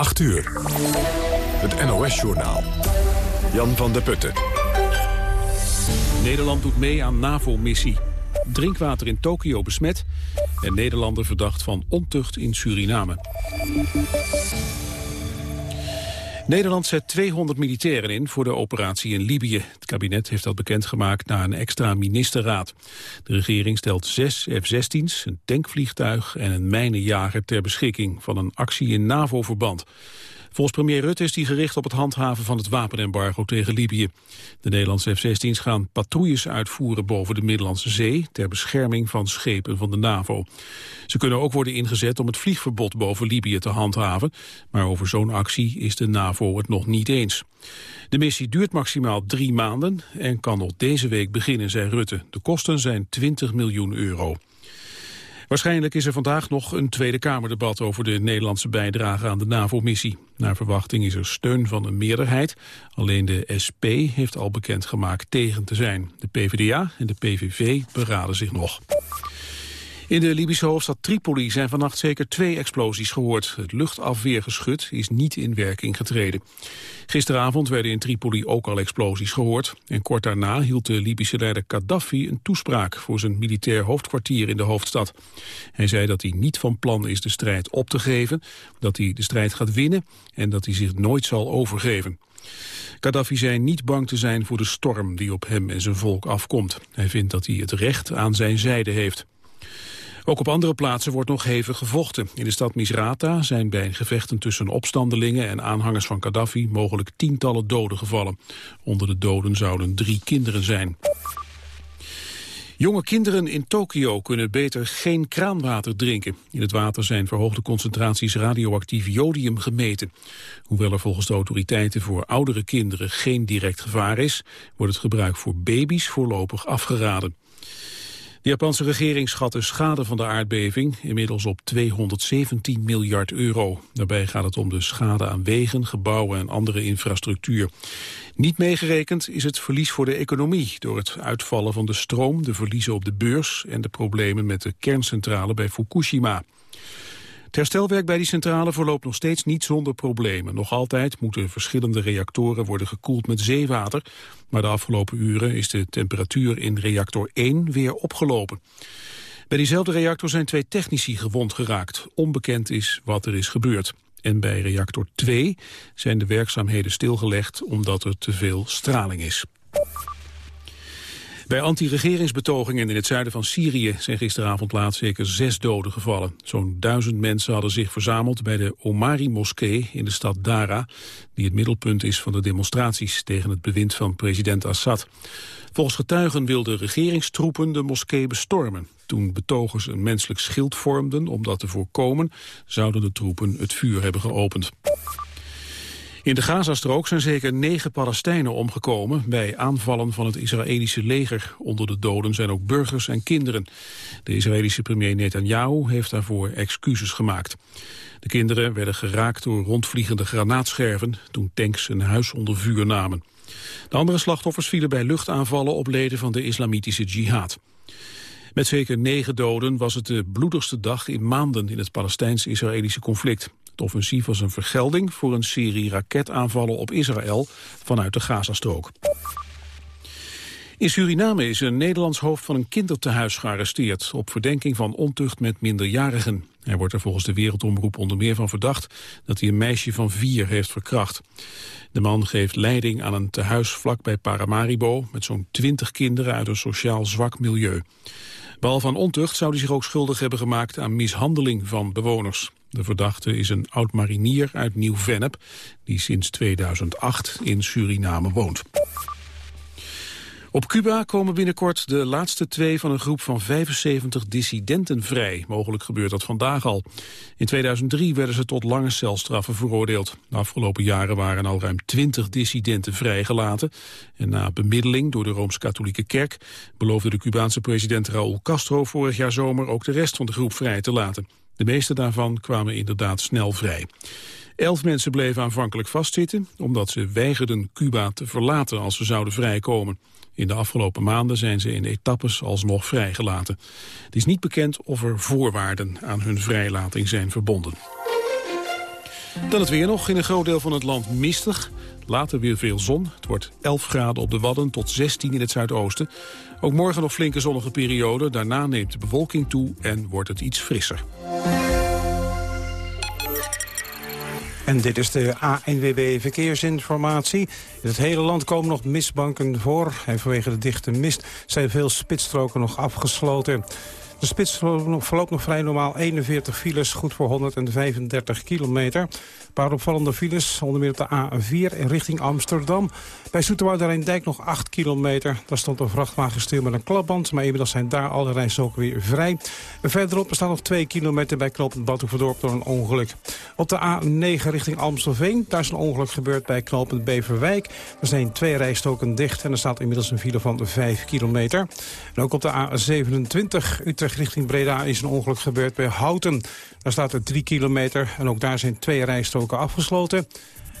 8 uur. Het NOS-journaal. Jan van der Putten. Nederland doet mee aan NAVO-missie. Drinkwater in Tokio besmet en Nederlander verdacht van ontucht in Suriname. Nederland zet 200 militairen in voor de operatie in Libië. Het kabinet heeft dat bekendgemaakt na een extra ministerraad. De regering stelt zes F-16's, een tankvliegtuig en een mijnenjager ter beschikking van een actie in NAVO-verband. Volgens premier Rutte is die gericht op het handhaven van het wapenembargo tegen Libië. De Nederlandse F-16's gaan patrouilles uitvoeren boven de Middellandse Zee... ter bescherming van schepen van de NAVO. Ze kunnen ook worden ingezet om het vliegverbod boven Libië te handhaven. Maar over zo'n actie is de NAVO het nog niet eens. De missie duurt maximaal drie maanden en kan nog deze week beginnen, zei Rutte. De kosten zijn 20 miljoen euro. Waarschijnlijk is er vandaag nog een Tweede Kamerdebat over de Nederlandse bijdrage aan de NAVO-missie. Naar verwachting is er steun van een meerderheid. Alleen de SP heeft al bekendgemaakt tegen te zijn. De PvdA en de PVV beraden zich nog. In de Libische hoofdstad Tripoli zijn vannacht zeker twee explosies gehoord. Het luchtafweergeschut is niet in werking getreden. Gisteravond werden in Tripoli ook al explosies gehoord. En kort daarna hield de Libische leider Gaddafi een toespraak... voor zijn militair hoofdkwartier in de hoofdstad. Hij zei dat hij niet van plan is de strijd op te geven... dat hij de strijd gaat winnen en dat hij zich nooit zal overgeven. Gaddafi zei niet bang te zijn voor de storm die op hem en zijn volk afkomt. Hij vindt dat hij het recht aan zijn zijde heeft. Ook op andere plaatsen wordt nog hevig gevochten. In de stad Misrata zijn bij gevechten tussen opstandelingen en aanhangers van Gaddafi mogelijk tientallen doden gevallen. Onder de doden zouden drie kinderen zijn. Jonge kinderen in Tokio kunnen beter geen kraanwater drinken. In het water zijn verhoogde concentraties radioactief jodium gemeten. Hoewel er volgens de autoriteiten voor oudere kinderen geen direct gevaar is... wordt het gebruik voor baby's voorlopig afgeraden. De Japanse regering schat de schade van de aardbeving inmiddels op 217 miljard euro. Daarbij gaat het om de schade aan wegen, gebouwen en andere infrastructuur. Niet meegerekend is het verlies voor de economie door het uitvallen van de stroom, de verliezen op de beurs en de problemen met de kerncentrale bij Fukushima. Het herstelwerk bij die centrale verloopt nog steeds niet zonder problemen. Nog altijd moeten verschillende reactoren worden gekoeld met zeewater. Maar de afgelopen uren is de temperatuur in reactor 1 weer opgelopen. Bij diezelfde reactor zijn twee technici gewond geraakt. Onbekend is wat er is gebeurd. En bij reactor 2 zijn de werkzaamheden stilgelegd omdat er te veel straling is. Bij anti-regeringsbetogingen in het zuiden van Syrië zijn gisteravond laat zeker zes doden gevallen. Zo'n duizend mensen hadden zich verzameld bij de Omari-moskee in de stad Dara, die het middelpunt is van de demonstraties tegen het bewind van president Assad. Volgens getuigen wilden regeringstroepen de moskee bestormen. Toen betogers een menselijk schild vormden om dat te voorkomen, zouden de troepen het vuur hebben geopend. In de Gazastrook zijn zeker negen Palestijnen omgekomen bij aanvallen van het Israëlische leger. Onder de doden zijn ook burgers en kinderen. De Israëlische premier Netanyahu heeft daarvoor excuses gemaakt. De kinderen werden geraakt door rondvliegende granaatscherven toen tanks een huis onder vuur namen. De andere slachtoffers vielen bij luchtaanvallen op leden van de islamitische jihad. Met zeker negen doden was het de bloedigste dag in maanden in het Palestijns-Israëlische conflict. Offensief was een vergelding voor een serie raketaanvallen op Israël vanuit de Gazastrook. In Suriname is een Nederlands hoofd van een kindertehuis gearresteerd... op verdenking van ontucht met minderjarigen. Hij wordt er volgens de Wereldomroep onder meer van verdacht... dat hij een meisje van vier heeft verkracht. De man geeft leiding aan een tehuis vlakbij Paramaribo... met zo'n twintig kinderen uit een sociaal zwak milieu. Behalve aan ontucht zou hij zich ook schuldig hebben gemaakt... aan mishandeling van bewoners. De verdachte is een oud-marinier uit Nieuw-Vennep... die sinds 2008 in Suriname woont. Op Cuba komen binnenkort de laatste twee van een groep van 75 dissidenten vrij. Mogelijk gebeurt dat vandaag al. In 2003 werden ze tot lange celstraffen veroordeeld. De afgelopen jaren waren al ruim 20 dissidenten vrijgelaten. En na bemiddeling door de Rooms-Katholieke Kerk... beloofde de Cubaanse president Raúl Castro vorig jaar zomer... ook de rest van de groep vrij te laten. De meeste daarvan kwamen inderdaad snel vrij. Elf mensen bleven aanvankelijk vastzitten... omdat ze weigerden Cuba te verlaten als ze zouden vrijkomen. In de afgelopen maanden zijn ze in etappes alsnog vrijgelaten. Het is niet bekend of er voorwaarden aan hun vrijlating zijn verbonden. Dan het weer nog. In een groot deel van het land mistig. Later weer veel zon. Het wordt 11 graden op de Wadden tot 16 in het zuidoosten. Ook morgen nog flinke zonnige periode. Daarna neemt de bewolking toe en wordt het iets frisser. En dit is de ANWB Verkeersinformatie. In het hele land komen nog mistbanken voor. En vanwege de dichte mist zijn veel spitsstroken nog afgesloten. De spits verloopt nog vrij normaal 41 files, goed voor 135 kilometer. Een paar opvallende files, onder meer op de A4 in richting Amsterdam. Bij Dijk nog 8 kilometer. Daar stond een vrachtwagen stil met een klapband, maar inmiddels zijn daar alle rijstroken weer vrij. Verderop staan nog 2 kilometer bij knooppunt Batuverdorp door een ongeluk. Op de A9 richting Amstelveen, daar is een ongeluk gebeurd bij knooppunt Beverwijk. Er zijn twee rijstroken dicht en er staat inmiddels een file van 5 kilometer. En ook op de A27 Utrecht richting Breda is een ongeluk gebeurd bij Houten. Daar staat er 3 kilometer en ook daar zijn twee rijstroken afgesloten.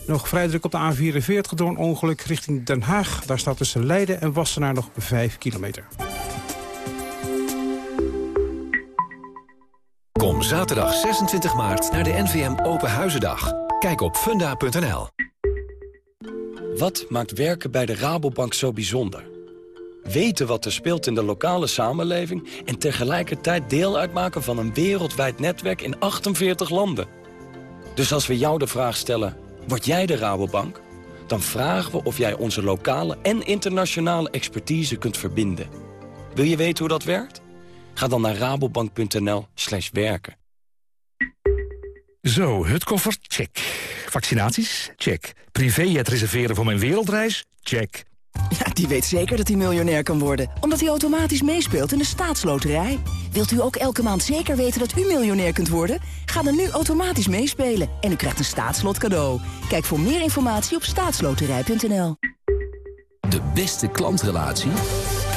Nog vrij druk op de A44 door een ongeluk richting Den Haag. Daar staat tussen Leiden en Wassenaar nog 5 kilometer. Kom zaterdag 26 maart naar de NVM Open Huizendag. Kijk op funda.nl. Wat maakt werken bij de Rabobank zo bijzonder? Weten wat er speelt in de lokale samenleving... en tegelijkertijd deel uitmaken van een wereldwijd netwerk in 48 landen. Dus als we jou de vraag stellen, word jij de Rabobank? Dan vragen we of jij onze lokale en internationale expertise kunt verbinden. Wil je weten hoe dat werkt? Ga dan naar rabobank.nl slash werken. Zo, het koffer, check. Vaccinaties, check. Privéjet reserveren voor mijn wereldreis, check. Ja, die weet zeker dat hij miljonair kan worden. Omdat hij automatisch meespeelt in de staatsloterij. Wilt u ook elke maand zeker weten dat u miljonair kunt worden? Ga dan nu automatisch meespelen en u krijgt een staatslot cadeau. Kijk voor meer informatie op staatsloterij.nl. De beste klantrelatie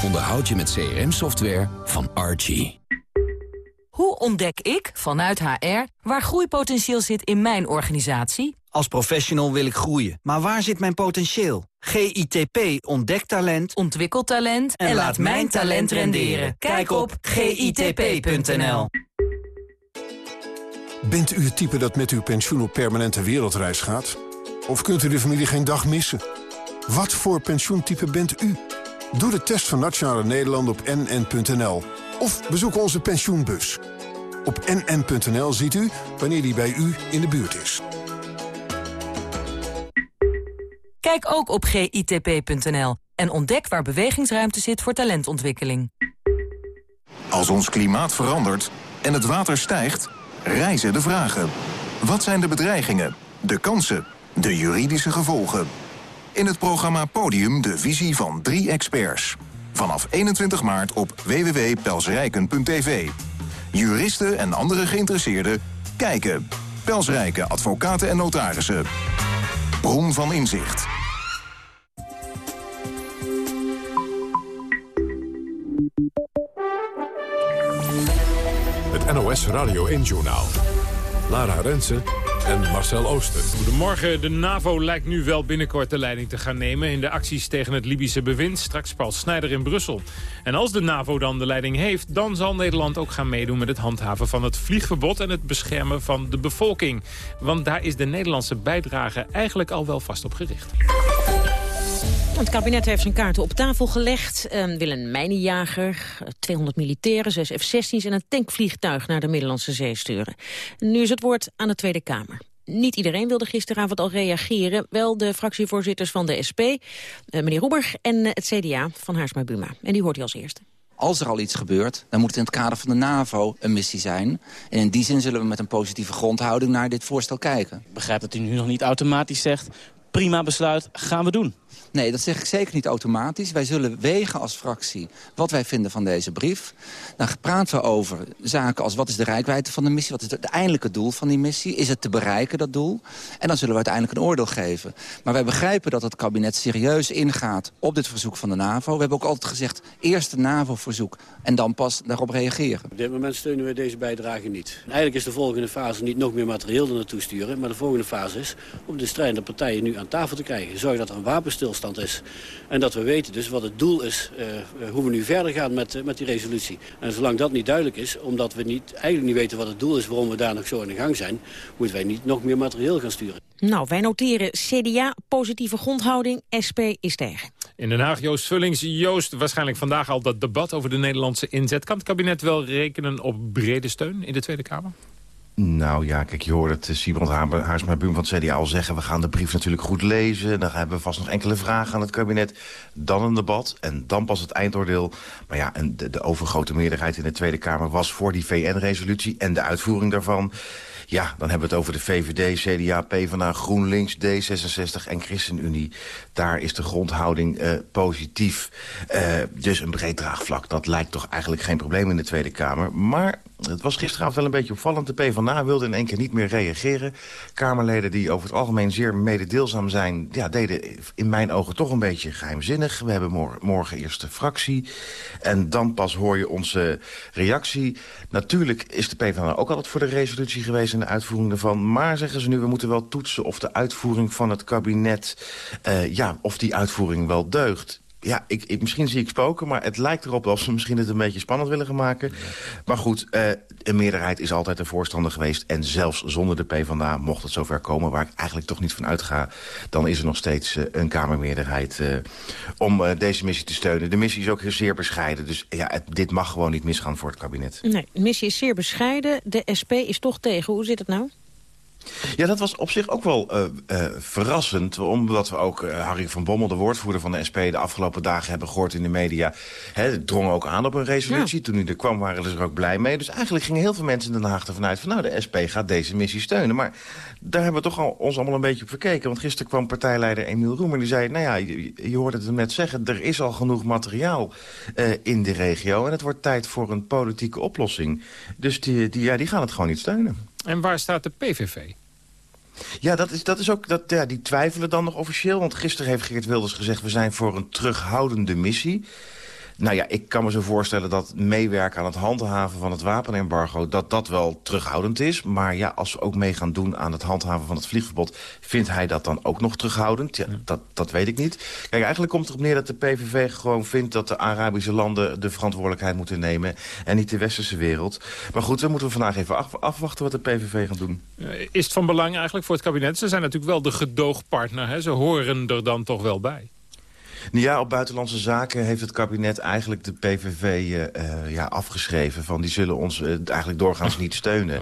onderhoud je met CRM-software van Archie. Hoe ontdek ik, vanuit HR, waar groeipotentieel zit in mijn organisatie? Als professional wil ik groeien, maar waar zit mijn potentieel? GITP ontdekt talent, ontwikkelt talent en, laat mijn talent renderen. Kijk op gitp.nl. Bent u het type dat met uw pensioen op permanente wereldreis gaat? Of kunt u de familie geen dag missen? Wat voor pensioentype bent u? Doe de test van Nationale Nederland op nn.nl. Of bezoek onze pensioenbus. Op nn.nl ziet u wanneer die bij u in de buurt is. Kijk ook op gitp.nl en ontdek waar bewegingsruimte zit voor talentontwikkeling. Als ons klimaat verandert en het water stijgt, rijzen de vragen. Wat zijn de bedreigingen, de kansen, de juridische gevolgen? In het programma Podium de visie van drie experts. Vanaf 21 maart op www.pelsrijken.tv. Juristen en andere geïnteresseerden kijken. Pelsrijken, advocaten en notarissen. Bron van inzicht. Het NOS Radio 1-journaal. Lara Rensen en Marcel Ooster. Goedemorgen. De NAVO lijkt nu wel binnenkort de leiding te gaan nemen... in de acties tegen het Libische bewind. Straks Paul Snijder in Brussel. En als de NAVO dan de leiding heeft... dan zal Nederland ook gaan meedoen met het handhaven van het vliegverbod... en het beschermen van de bevolking. Want daar is de Nederlandse bijdrage eigenlijk al wel vast op gericht. Het kabinet heeft zijn kaarten op tafel gelegd. Um, wil een mijnenjager, 200 militairen, 6 F-16's en een tankvliegtuig naar de Middellandse Zee sturen. Nu is het woord aan de Tweede Kamer. Niet iedereen wilde gisteravond al reageren. Wel de fractievoorzitters van de SP, uh, meneer Roeber en het CDA van Haarsma Buma. En die hoort u als eerste. Als er al iets gebeurt, dan moet het in het kader van de NAVO een missie zijn. En in die zin zullen we met een positieve grondhouding naar dit voorstel kijken. Ik begrijp dat u nu nog niet automatisch zegt... prima besluit, gaan we doen. Nee, dat zeg ik zeker niet automatisch. Wij zullen wegen als fractie wat wij vinden van deze brief. Dan praten we over zaken als wat is de rijkwijde van de missie... wat is het uiteindelijke doel van die missie? Is het te bereiken, dat doel? En dan zullen we uiteindelijk een oordeel geven. Maar wij begrijpen dat het kabinet serieus ingaat op dit verzoek van de NAVO. We hebben ook altijd gezegd, eerst het NAVO-verzoek... en dan pas daarop reageren. Op dit moment steunen we deze bijdrage niet. Eigenlijk is de volgende fase niet nog meer materieel er naartoe sturen... maar de volgende fase is om de strijdende partijen nu aan tafel te krijgen. Zorg dat er een wapenstilstand is. En dat we weten dus wat het doel is, uh, hoe we nu verder gaan met, uh, met die resolutie. En zolang dat niet duidelijk is, omdat we niet, eigenlijk niet weten wat het doel is... waarom we daar nog zo in de gang zijn, moeten wij niet nog meer materieel gaan sturen. Nou, wij noteren CDA, positieve grondhouding, SP is tegen. In Den Haag, Joost Vullings. Joost, waarschijnlijk vandaag al dat debat over de Nederlandse inzet. Kan het kabinet wel rekenen op brede steun in de Tweede Kamer? Nou ja, kijk, je hoort het uh, Siebrand Haarsma Buum van het CDA al zeggen... we gaan de brief natuurlijk goed lezen. Dan hebben we vast nog enkele vragen aan het kabinet. Dan een debat en dan pas het eindoordeel. Maar ja, en de, de overgrote meerderheid in de Tweede Kamer... was voor die VN-resolutie en de uitvoering daarvan. Ja, dan hebben we het over de VVD, CDA, PvdA, GroenLinks, D66 en ChristenUnie. Daar is de grondhouding uh, positief. Uh, dus een breed draagvlak, dat lijkt toch eigenlijk geen probleem in de Tweede Kamer. Maar het was gisteravond wel een beetje opvallend. De PvdA wilde in één keer niet meer reageren. Kamerleden die over het algemeen zeer mededeelzaam zijn... Ja, deden in mijn ogen toch een beetje geheimzinnig. We hebben morgen, morgen eerst de fractie. En dan pas hoor je onze reactie. Natuurlijk is de PvdA ook altijd voor de resolutie geweest... en de uitvoering ervan. Maar, zeggen ze nu, we moeten wel toetsen of de uitvoering van het kabinet... Uh, ja, of die uitvoering wel deugt ja, ik, ik, misschien zie ik spoken, maar het lijkt erop dat ze misschien het een beetje spannend willen gaan maken. Maar goed, uh, een meerderheid is altijd een voorstander geweest. En zelfs zonder de PvdA mocht het zover komen, waar ik eigenlijk toch niet van uitga... dan is er nog steeds uh, een Kamermeerderheid uh, om deze missie te steunen. De missie is ook zeer bescheiden, dus ja, het, dit mag gewoon niet misgaan voor het kabinet. Nee, de missie is zeer bescheiden. De SP is toch tegen. Hoe zit het nou? Ja, dat was op zich ook wel uh, uh, verrassend. Omdat we ook uh, Harry van Bommel, de woordvoerder van de SP... de afgelopen dagen hebben gehoord in de media. Hè, drong ook aan op een resolutie. Ja. Toen hij er kwam, waren ze er ook blij mee. Dus eigenlijk gingen heel veel mensen in Den Haag ervan uit... van nou, de SP gaat deze missie steunen. Maar daar hebben we toch al, ons allemaal een beetje op verkeken. Want gisteren kwam partijleider Emiel Roemer. Die zei, nou ja, je, je hoorde het net zeggen... er is al genoeg materiaal in de regio. En het wordt tijd voor een politieke oplossing. Dus die, die, ja, die gaan het gewoon niet steunen. En waar staat de PVV? Ja, dat is, dat is ook, dat, ja, die twijfelen dan nog officieel. Want gisteren heeft Geert Wilders gezegd... we zijn voor een terughoudende missie. Nou ja, ik kan me zo voorstellen dat meewerken aan het handhaven van het wapenembargo... dat dat wel terughoudend is. Maar ja, als we ook mee gaan doen aan het handhaven van het vliegverbod... vindt hij dat dan ook nog terughoudend? Ja, dat, dat weet ik niet. Kijk, eigenlijk komt het erop neer dat de PVV gewoon vindt... dat de Arabische landen de verantwoordelijkheid moeten nemen... en niet de westerse wereld. Maar goed, dan moeten we vandaag even af, afwachten wat de PVV gaat doen. Is het van belang eigenlijk voor het kabinet? Ze zijn natuurlijk wel de gedoogpartner. Hè? Ze horen er dan toch wel bij. Ja, op buitenlandse zaken heeft het kabinet eigenlijk de PVV uh, uh, ja, afgeschreven. Van die zullen ons uh, eigenlijk doorgaans niet steunen.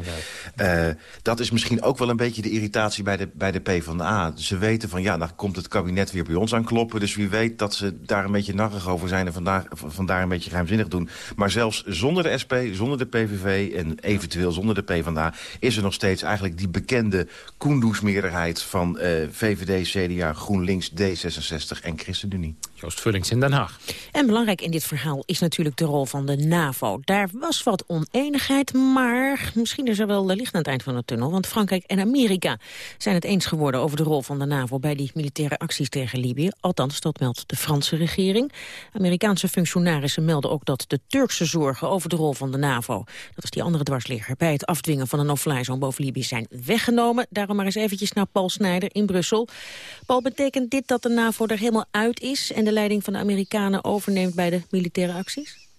Okay. dat is misschien ook wel een beetje de irritatie bij de, bij de PvdA. Ze weten van ja, dan komt het kabinet weer bij ons aankloppen. Dus wie weet dat ze daar een beetje narrig over zijn en vandaar, vandaar een beetje geheimzinnig doen. Maar zelfs zonder de SP, zonder de PVV en eventueel zonder de PvdA... is er nog steeds eigenlijk die bekende Koendoes-meerderheid van VVD, CDA, GroenLinks, D66 en ChristenUnie. Joost Vullings in Den Haag. En belangrijk in dit verhaal is natuurlijk de rol van de NAVO. Daar was wat oneenigheid, maar misschien is er wel licht aan het eind van de tunnel. Want Frankrijk en Amerika zijn het eens geworden over de rol van de NAVO... bij die militaire acties tegen Libië. Althans, dat meldt de Franse regering. Amerikaanse functionarissen melden ook dat de Turkse zorgen over de rol van de NAVO... dat is die andere dwarsligger, bij het afdwingen van een no-fly zone boven Libië zijn weggenomen. Daarom maar eens eventjes naar Paul Snijder in Brussel. Paul, betekent dit dat de NAVO er helemaal uit is en de leiding van de Amerikanen overneemt bij de militaire acties?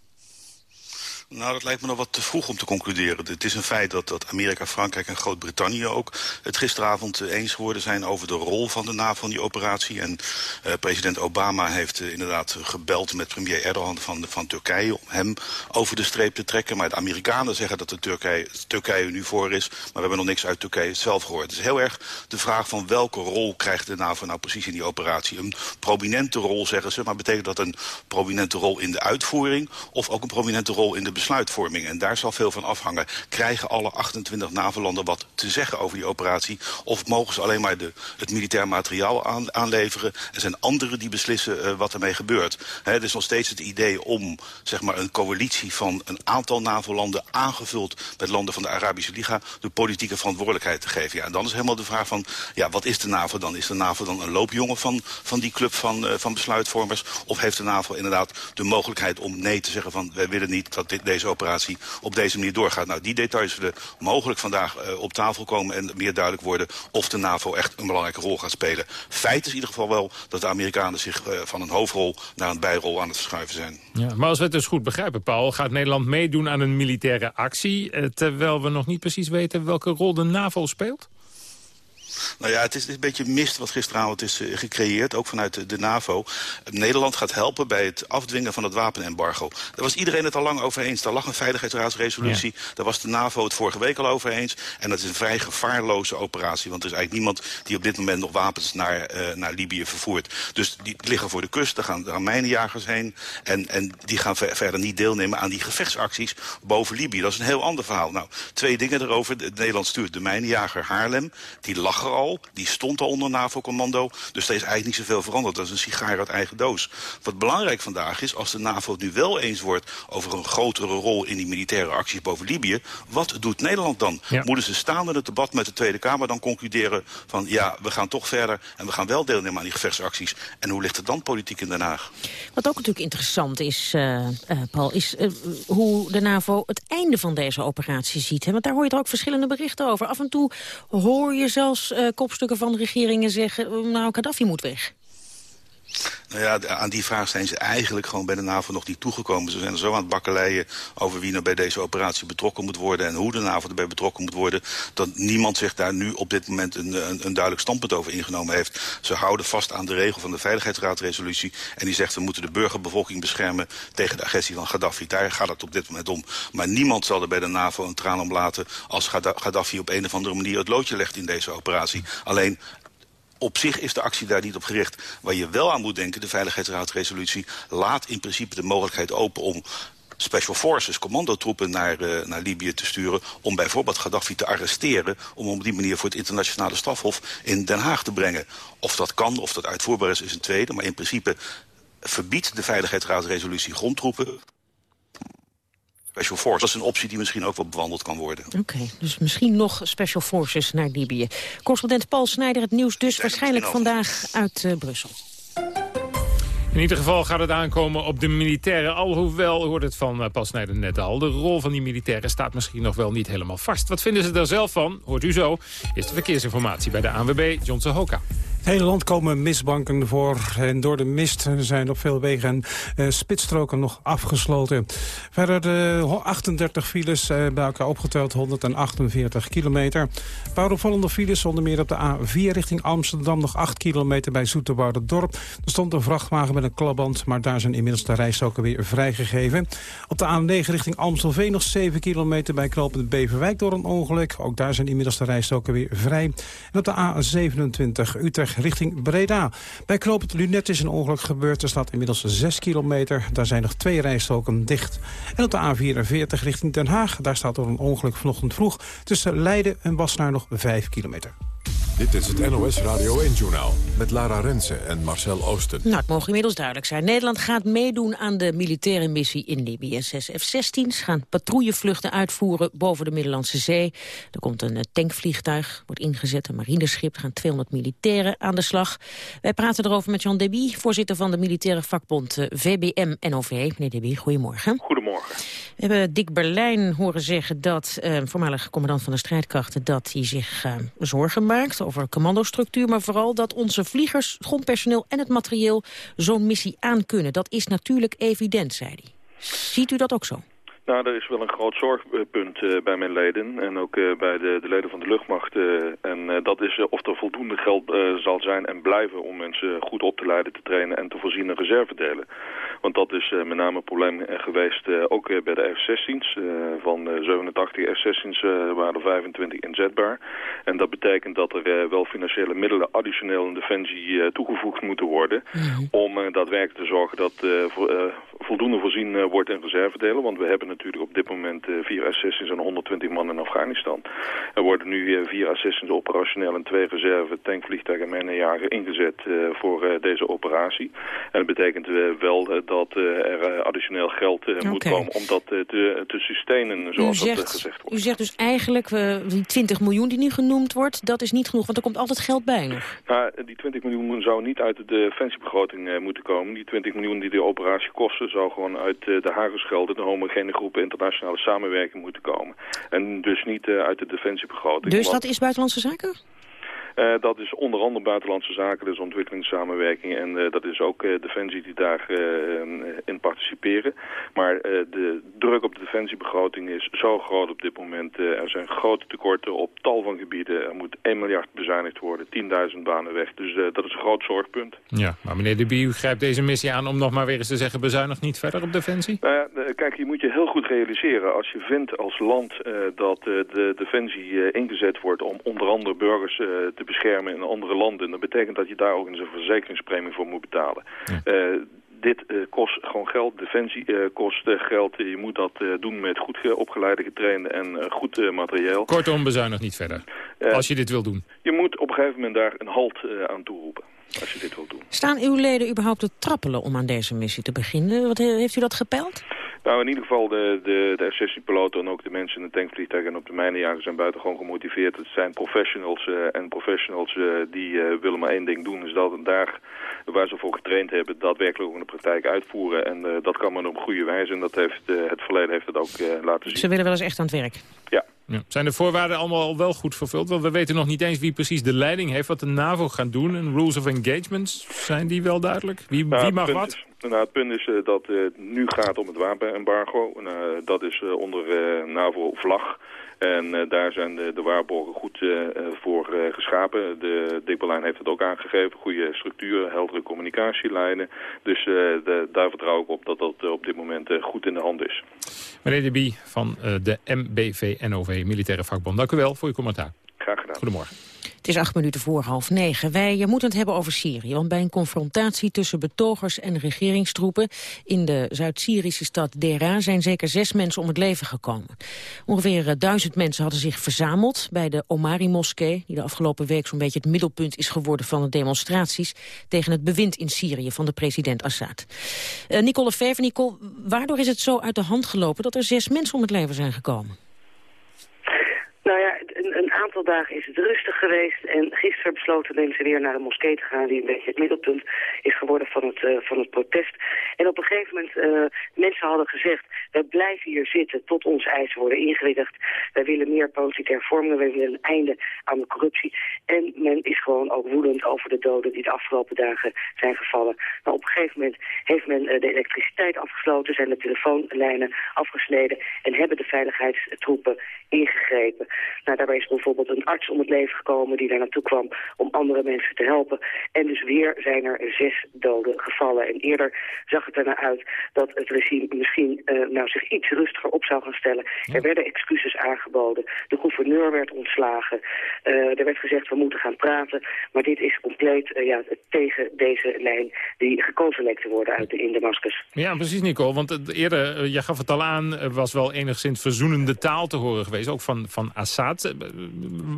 Nou, dat lijkt me nog wat te vroeg om te concluderen. Het is een feit dat, dat Amerika, Frankrijk en Groot-Brittannië ook het gisteravond eens geworden zijn over de rol van de NAVO in die operatie. En uh, president Obama heeft inderdaad gebeld met premier Erdogan van, van Turkije om hem over de streep te trekken. Maar de Amerikanen zeggen dat de Turkije, Turkije nu voor is, maar we hebben nog niks uit Turkije zelf gehoord. Het is heel erg de vraag van welke rol krijgt de NAVO nou precies in die operatie. Een prominente rol, zeggen ze, maar betekent dat een prominente rol in de uitvoering of ook een prominente rol in de besluitvorming. En daar zal veel van afhangen. Krijgen alle 28 NAVO-landen wat te zeggen over die operatie? Of mogen ze alleen maar de, het militair materiaal aan, aanleveren? Er zijn anderen die beslissen uh, wat ermee gebeurt. He, het is nog steeds het idee om zeg maar, een coalitie van een aantal NAVO-landen... aangevuld met landen van de Arabische Liga... de politieke verantwoordelijkheid te geven. Ja, en dan is helemaal de vraag van, ja, wat is de NAVO dan? Is de NAVO dan een loopjongen van, van die club van, uh, van besluitvormers? Of heeft de NAVO inderdaad de mogelijkheid om nee te zeggen van... wij willen niet dat dit, deze operatie op deze manier doorgaat. Nou, die details zullen mogelijk vandaag uh, op tafel komen en meer duidelijk worden of de NAVO echt een belangrijke rol gaat spelen. Feit is in ieder geval wel dat de Amerikanen zich uh, van een hoofdrol naar een bijrol aan het verschuiven zijn. Ja, maar als we het dus goed begrijpen, Paul, gaat Nederland meedoen aan een militaire actie, uh, terwijl we nog niet precies weten welke rol de NAVO speelt? Nou ja, het is een beetje mist wat gisteravond is uh, gecreëerd, ook vanuit de, NAVO. Nederland gaat helpen bij het afdwingen van het wapenembargo. Daar was iedereen het al lang over eens. Daar lag een veiligheidsraadsresolutie. Ja. Daar was de NAVO het vorige week al over eens. En dat is een vrij gevaarloze operatie. Want er is eigenlijk niemand die op dit moment nog wapens naar, uh, naar Libië vervoert. Dus die liggen voor de kust, daar gaan, daar gaan mijnenjagers heen. En, en die gaan ver, verder niet deelnemen aan die gevechtsacties boven Libië. Dat is een heel ander verhaal. Nou, twee dingen erover. De, Nederland stuurt de mijnenjager Haarlem. Die lag er al, die stond al onder NAVO-commando. Dus er is eigenlijk niet zoveel veranderd. Dat is een sigaar uit eigen doos. Wat belangrijk vandaag is, als de NAVO het nu wel eens wordt... over een grotere rol in die militaire acties boven Libië... wat doet Nederland dan? Ja. Moeten ze staan in het debat met de Tweede Kamer dan concluderen... van ja, we gaan toch verder en we gaan wel deelnemen aan die gevechtsacties. En hoe ligt het dan politiek in Den Haag? Wat ook natuurlijk interessant is, uh, uh, Paul... is uh, hoe de NAVO het einde van deze operatie ziet. Hè? Want daar hoor je er ook verschillende berichten over. Af en toe hoor je zelfs uh, kopstukken van regeringen zeggen... nou, Gaddafi moet weg. Nou ja, aan die vraag zijn ze eigenlijk gewoon bij de NAVO nog niet toegekomen. Ze zijn er zo aan het bakkeleien over wie nou bij deze operatie betrokken moet worden... en hoe de NAVO erbij betrokken moet worden... dat niemand zich daar nu op dit moment een, een, een duidelijk standpunt over ingenomen heeft. Ze houden vast aan de regel van de Veiligheidsraadresolutie... en die zegt we moeten de burgerbevolking beschermen tegen de agressie van Gaddafi. Daar gaat het op dit moment om. Maar niemand zal er bij de NAVO een traan om laten... als Gaddafi op een of andere manier het loodje legt in deze operatie. Alleen op zich is de actie daar niet op gericht. Waar je wel aan moet denken, de Veiligheidsraadresolutie... laat in principe de mogelijkheid open om special forces, commandotroepen naar, uh, naar Libië te sturen... om bijvoorbeeld Gaddafi te arresteren... om op die manier voor het internationale strafhof in Den Haag te brengen. Of dat kan, of dat uitvoerbaar is, is een tweede. Maar in principe verbiedt de Veiligheidsraadresolutie grondtroepen Special Forces. Dat is een optie die misschien ook wel bewandeld kan worden. Oké, okay, dus misschien nog Special Forces naar Libië. Correspondent Paul Snijder, het nieuws dus waarschijnlijk vandaag uit uh, Brussel. In ieder geval gaat het aankomen op de militairen. Alhoewel, hoort het van uh, Paul Snijder net al... de rol van die militairen staat misschien nog wel niet helemaal vast. Wat vinden ze daar zelf van? Hoort u zo. Is de verkeersinformatie bij de ANWB, John Hoka. Het hele land komen mistbanken voor. En door de mist zijn op veel wegen uh, spitsstroken nog afgesloten. Verder de 38 files uh, bij elkaar opgeteld 148 kilometer. Paar opvallende files, onder meer op de A4 richting Amsterdam... nog 8 kilometer bij Dorp. Er stond een vrachtwagen met een klapband... maar daar zijn inmiddels de rijstroken weer vrijgegeven. Op de A9 richting Amstelveen nog 7 kilometer bij knooppunt Beverwijk door een ongeluk. Ook daar zijn inmiddels de rijstroken weer vrij. En op de A27 Utrecht richting Breda. Bij knooppunt Lunet is een ongeluk gebeurd. Er staat inmiddels 6 kilometer. Daar zijn nog twee rijstroken dicht. En op de A44 richting Den Haag. Daar staat door een ongeluk vanochtend vroeg. Tussen Leiden en Wassenaar nog 5 kilometer. Dit is het NOS Radio 1-journaal met Lara Rensen en Marcel Oosten. Nou, het mogen inmiddels duidelijk zijn. Nederland gaat meedoen aan de militaire missie in Libië. Zes F-16's gaan patrouillevluchten uitvoeren boven de Middellandse Zee. Er komt een tankvliegtuig, wordt ingezet, een marineschip. Er gaan 200 militairen aan de slag. Wij praten erover met Jan Deby, voorzitter van de militaire vakbond VBM-NOV. Meneer Deby, goedemorgen. Goedemorgen. We hebben Dick Berlijn horen zeggen dat, eh, voormalig commandant van de strijdkrachten... dat hij zich uh, zorgen maakt over commandostructuur... maar vooral dat onze vliegers, grondpersoneel en het materieel zo'n missie aankunnen. Dat is natuurlijk evident, zei hij. Ziet u dat ook zo? Nou, er is wel een groot zorgpunt uh, bij mijn leden en ook uh, bij de, de, leden van de luchtmacht. Uh, en dat is of er voldoende geld zal zijn en blijven om mensen goed op te leiden, te trainen en te voorzien in reservedelen. Want dat is met name een probleem geweest ook bij de F-16's. van 87 F-16's waren er 25 inzetbaar. En dat betekent dat er wel financiële middelen additioneel in Defensie toegevoegd moeten worden. Mm. Om daadwerkelijk te zorgen dat vo voldoende voorzien wordt in reservedelen. Want we hebben natuurlijk op dit moment uh, vier assistants en 120 man in Afghanistan. Er worden nu uh, vier assistants operationeel en twee reserve tankvliegtuigen en mijnenjager ingezet uh, voor deze operatie. En dat betekent wel dat er additioneel geld okay. moet komen om dat te, te sustainen, zoals zegt, dat gezegd wordt. U zegt dus eigenlijk, die 20 miljoen die nu genoemd wordt, dat is niet genoeg, want er komt altijd geld bij nog. Nou, die 20 miljoen zou niet uit de defensiebegroting moeten komen. Die 20 miljoen die de operatie kosten, zou gewoon uit de Hagers gelden, de homogene groepen internationale samenwerking moeten komen. En dus niet uit de defensiebegroting. Dus dat is buitenlandse zaken? Uh, dat is onder andere buitenlandse zaken, dus ontwikkelingssamenwerking. En uh, dat is ook uh, Defensie die daarin in participeren. Maar de druk op de defensiebegroting is zo groot op dit moment. er zijn grote tekorten op tal van gebieden. Er moet 1 miljard bezuinigd worden, 10.000 banen weg. Dus dat is een groot zorgpunt. Ja, maar meneer De Bie, u grijpt deze missie aan om nog maar weer eens te zeggen... bezuinig niet verder op Defensie? Nou ja, kijk, je moet je heel goed realiseren. Als je vindt als land dat de Defensie ingezet wordt om onder andere burgers te te beschermen in andere landen. Dat betekent dat je daar ook een verzekeringspremie voor moet betalen. Eh, dit kost gewoon geld, defensie kost geld. Je moet dat doen met goed opgeleide, getrainde en goed materieel. Kortom, bezuinig niet verder, als je dit wil doen. Je moet op een gegeven moment daar een halt aan toeroepen, als je dit wil doen. Staan uw leden überhaupt te trappelen om aan deze missie te beginnen? Wat, heeft u dat gepeld? Nou, in ieder geval de, de, de F-16-piloten en ook de mensen in de tankvliegtuig en op de mijnenjagers zijn buitengewoon gemotiveerd. Het zijn professionals uh, en professionals uh, die uh, willen maar één ding doen. is dat daar waar ze voor getraind hebben, daadwerkelijk ook in de praktijk uitvoeren. En dat kan men op goede wijze en dat heeft het verleden heeft het ook laten zien. Ze willen wel eens echt aan het werk. Ja. Ja. Zijn de voorwaarden allemaal al wel goed vervuld? Want we weten nog niet eens wie precies de leiding heeft, wat de NAVO gaat doen. En rules of engagement, zijn die wel duidelijk? Wie, nou, wie mag wat? nou, het punt is uh, dat het nu gaat om het wapenembargo. Uh, dat is onder NAVO-vlag. En daar zijn de, de waarborgen goed voor geschapen. De Dipolijn heeft het ook aangegeven. Goede structuur, heldere communicatielijnen. Dus de, daar vertrouw ik op dat dat op dit moment goed in de hand is. Meneer De Bie van de MBV-NOV, Militaire Vakbond. Dank u wel voor uw commentaar. Graag gedaan. Goedemorgen. Het is acht minuten voor half negen. Wij moeten het hebben over Syrië. Want bij een confrontatie tussen betogers en regeringstroepen... in de Zuid-Syrische stad Dera zijn zeker zes mensen om het leven gekomen. Ongeveer eh, duizend mensen hadden zich verzameld... bij de Omari-moskee, die de afgelopen week zo'n beetje het middelpunt is geworden... van de demonstraties tegen het bewind in Syrië van de president Assad. Uh, Nicole Lefevre, Nicole, waardoor is het zo uit de hand gelopen... dat er zes mensen om het leven zijn gekomen? Nou ja, een, een, aantal dagen is het rustig geweest en gisteren besloten mensen weer naar de moskee te gaan die een beetje het middelpunt is geworden van het, uh, van het protest. En op een gegeven moment, uh, mensen hadden gezegd, we blijven hier zitten tot ons eisen worden ingewilligd. Wij willen meer politieke hervormingen, wij willen een einde aan de corruptie. En men is gewoon ook woedend over de doden die de afgelopen dagen zijn gevallen. Maar op een gegeven moment heeft men uh, de elektriciteit afgesloten, zijn de telefoonlijnen afgesneden en hebben de veiligheidstroepen ingegrepen. Nou, daarbij is bijvoorbeeld een arts om het leven gekomen die daar naartoe kwam om andere mensen te helpen. En dus weer zijn er zes doden gevallen. En eerder zag het ernaar uit dat het regime misschien uh, nou, zich iets rustiger op zou gaan stellen. Er werden excuses aangeboden. De gouverneur werd ontslagen. Uh, er werd gezegd we moeten gaan praten. Maar dit is compleet uh, ja, tegen deze lijn die gekozen leek te worden uit de, in Damascus. Ja, precies Nico. Want eerder, je gaf het al aan, was wel enigszins verzoenende taal te horen geweest. Ook van, van Assad.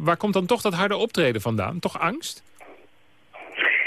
Waar komt dan toch dat harde optreden vandaan? Toch angst?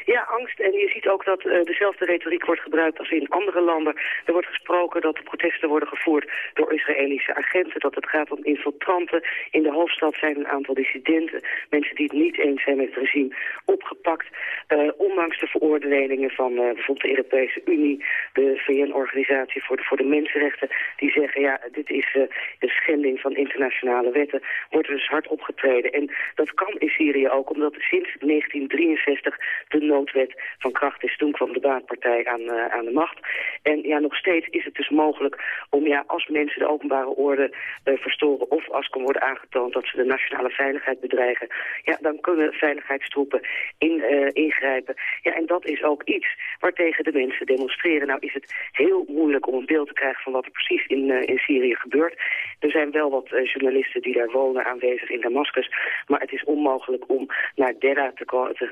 Ja, angst. En je ziet ook dat uh, dezelfde retoriek wordt gebruikt als in andere landen. Er wordt gesproken dat de protesten worden gevoerd door Israëlische agenten. Dat het gaat om infiltranten. In de hoofdstad zijn een aantal dissidenten, mensen die het niet eens zijn met het regime, opgepakt. Uh, ondanks de veroordelingen van uh, bijvoorbeeld de Europese Unie, de VN-organisatie voor de, voor de mensenrechten, die zeggen ja, dit is een schending van internationale wetten, wordt er dus hard opgetreden. En dat kan in Syrië ook, omdat sinds 1963 de noodwet van kracht is. Toen kwam de baanpartij aan, uh, aan de macht. En ja, nog steeds is het dus mogelijk om, ja, als mensen de openbare orde uh, verstoren... of als kan worden aangetoond dat ze de nationale veiligheid bedreigen... ja, dan kunnen veiligheidstroepen in, uh, ingrijpen. Ja, en dat is ook iets waartegen de mensen demonstreren. Nou is het heel moeilijk om een beeld te krijgen van wat er precies in, in Syrië gebeurt. Er zijn wel wat journalisten die daar wonen aanwezig in Damascus. Maar het is onmogelijk om naar Dera te,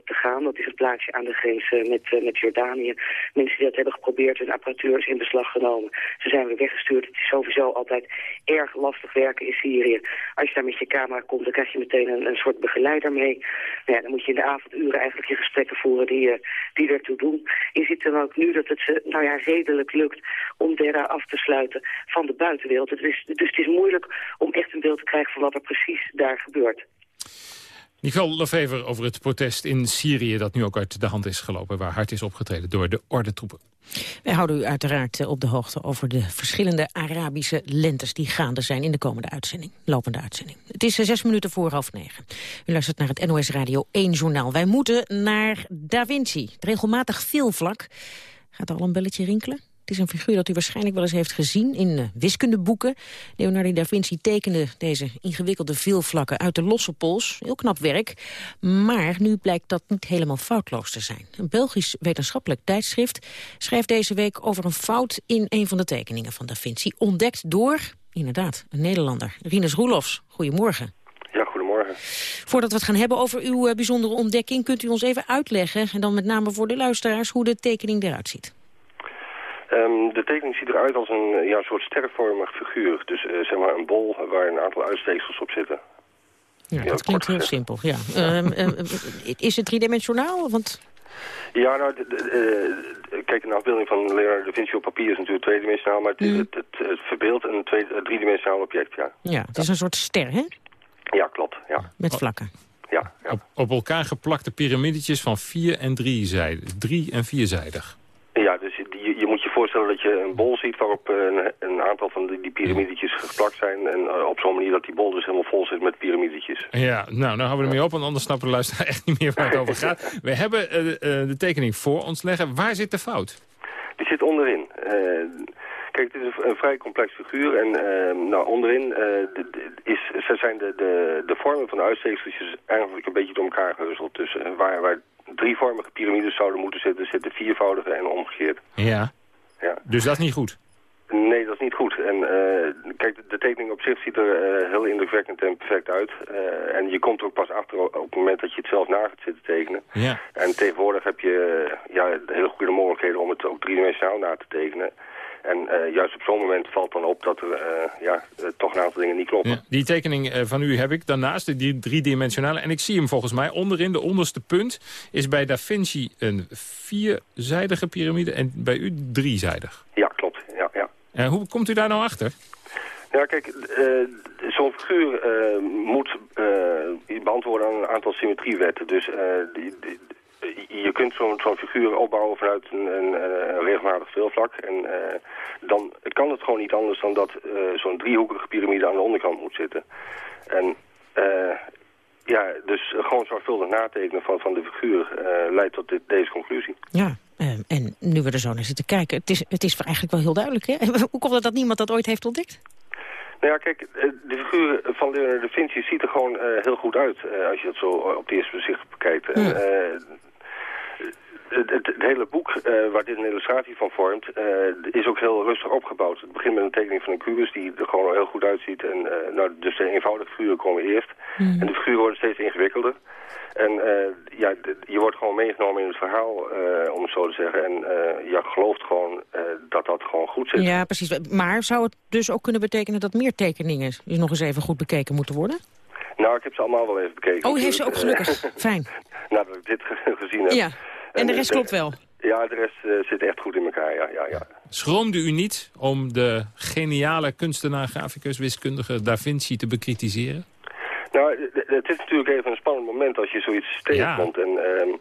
te, gaan. Dat is het plaatsje aan de grens met, uh, met Jordanië. Mensen die dat hebben geprobeerd, hun apparatuur is in beslag genomen. Ze zijn weer weggestuurd. Het is sowieso altijd erg lastig werken in Syrië. Als je daar met je camera komt, dan krijg je meteen een, soort begeleider mee. Nou ja, dan moet je in de avonduren eigenlijk je gesprekken voeren die, uh, die ertoe doen. Je ziet dan ook nu dat het ze nou ja, redelijk lukt om Dera af te sluiten van de buitenwereld. Het is, dus het is moeilijk om echt een beeld te krijgen van wat er precies daar gebeurt. Nicole Lefever over het protest in Syrië... dat nu ook uit de hand is gelopen... waar hard is opgetreden door de ordentroepen. Wij houden u uiteraard eh, op de hoogte over de verschillende Arabische lentes die gaande zijn in de komende uitzending, lopende uitzending. Het is eh, zes minuten voor half negen. U luistert naar het NOS Radio 1 journaal. Wij moeten naar Da Vinci, regelmatig veelvlak. Gaat er al een belletje rinkelen? Het is een figuur dat u waarschijnlijk wel eens heeft gezien in uh, wiskundeboeken. Leonardo da Vinci tekende deze ingewikkelde veelvlakken uit de losse pols. Heel knap werk. Maar nu blijkt dat niet helemaal foutloos te zijn. Een Belgisch wetenschappelijk tijdschrift schrijft deze week over een fout in een van de tekeningen van da Vinci. Ontdekt door, inderdaad, een Nederlander. Rinus Roelofs, goedemorgen. Ja, goedemorgen. Voordat we het gaan hebben over uw uh, bijzondere ontdekking... kunt u ons even uitleggen, en dan met name voor de luisteraars... hoe de tekening eruit ziet. Um, de tekening ziet eruit als een ja, soort sterrenvormig figuur. Dus uh, zeg maar een bol waar een aantal uitsteeksels op zitten. Ja, dat klinkt heel simpel, ja. um, um, is het driedimensionaal? Want... Ja, nou, de, de, uh, kijk, een afbeelding van Leonardo da Vinci op papier is natuurlijk tweedimensionaal, maar het, mm. het, het, het, verbeeldt een twee, driedimensionaal object, ja. Ja, het is een soort ster, hè? Ja, klopt, ja. Met vlakken. Ja, ja. Op, op elkaar geplakte piramidetjes van vier en drie zijden, drie en vierzijdig. Ja, dus je, je moet je voorstellen dat je een bol ziet waarop een, een aantal van die, die piramidetjes geplakt zijn. En uh, op zo'n manier dat die bol dus helemaal vol zit met piramidetjes. Ja, nou, nou houden we ermee op, want anders snappen de luisteraar echt niet meer waar het over gaat. We hebben uh, uh, de tekening voor ons leggen. Waar zit de fout? Die zit onderin. Kijk, het is een, vrij complex figuur en uh, nou, onderin uh, de, de, is, zijn de, de, de vormen van de uitsteekseltjes eigenlijk een beetje door elkaar gehusteld. Dus uh, waar, waar drievormige piramides zouden moeten zitten, zitten viervoudige en omgekeerd. Ja. Ja. Dus dat is niet goed? Nee, dat is niet goed. En uh, kijk, de, tekening op zich ziet er uh, heel indrukwekkend en perfect uit. Uh, en je komt er ook pas achter op het moment dat je het zelf na gaat zitten tekenen. Ja. En tegenwoordig heb je ja, hele goede mogelijkheden om het ook driedimensionaal na te tekenen. En uh, juist op zo'n moment valt dan op dat er uh, ja, uh, toch een aantal dingen niet kloppen. Ja, die tekening van u heb ik daarnaast, die driedimensionale. En ik zie hem volgens mij onderin, de onderste punt... is bij Da Vinci een vierzijdige piramide en bij u driezijdig. Ja, klopt. Ja, ja. En hoe komt u daar nou achter? Ja, kijk, zo'n figuur moet beantwoorden aan een aantal symmetriewetten. Dus die, die, je kunt zo'n zo figuur opbouwen vanuit een, een, een regelmatig veelvlak. En uh, dan kan het gewoon niet anders dan dat uh, zo'n driehoekige piramide aan de onderkant moet zitten. En uh, ja, dus gewoon zorgvuldig natekenen van, van de figuur leidt tot dit, deze conclusie. Ja, en nu we er zo naar zitten kijken, het is, het is eigenlijk wel heel duidelijk. Hè? Hoe komt het dat niemand dat ooit heeft ontdekt? Nou ja, kijk, de figuur van Leonardo da Vinci ziet er gewoon uh, heel goed uit uh, als je dat zo op het eerste gezicht bekijkt. Ja. Uh, het, het, het, hele boek uh, waar dit een illustratie van vormt, uh, is ook heel rustig opgebouwd. Het begint met een tekening van een kubus die er gewoon heel goed uitziet. En, uh, nou, dus de eenvoudige figuren komen eerst. Mhm. En de figuren worden steeds ingewikkelder. En ja, je wordt gewoon meegenomen in het verhaal, om het zo te zeggen. En je gelooft gewoon dat dat gewoon goed zit. Ja, precies. Maar zou het dus ook kunnen betekenen dat meer tekeningen dus nog eens even goed bekeken moeten worden? Nou, ik heb ze allemaal wel even bekeken. Oh, heeft ze ook gelukkig. Fijn. Nadat ik dit gezien heb. Ja. En de rest klopt wel? Ja, de rest uh, zit echt goed in elkaar, ja. ja, ja. Schroomde u niet om de geniale kunstenaar, graficus, wiskundige Da Vinci te bekritiseren? Nou, het is natuurlijk even een spannend moment als je zoiets tegenkomt. Ja. En uh,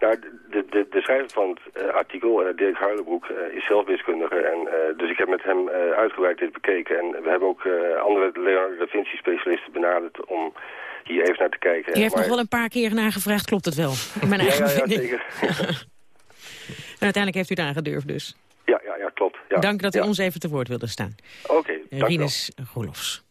nou, de, de, de schrijver van het uh, artikel, uh, Dirk Huilenbroek, is zelf wiskundige. En, dus ik heb met hem uitgebreid dit bekeken. En we hebben ook andere Leonardo da Vinci specialisten benaderd om hier even naar te kijken. U heeft maar... nog wel een paar keer nagevraagd, klopt het wel? In mijn ja, eigen ja, ja, vinding. zeker. en uiteindelijk heeft u het aangedurfd dus. Ja, ja, ja klopt. Ja. Dank dat u ja. ons even te woord wilde staan. Oké, okay, dank Rinus Roelofs.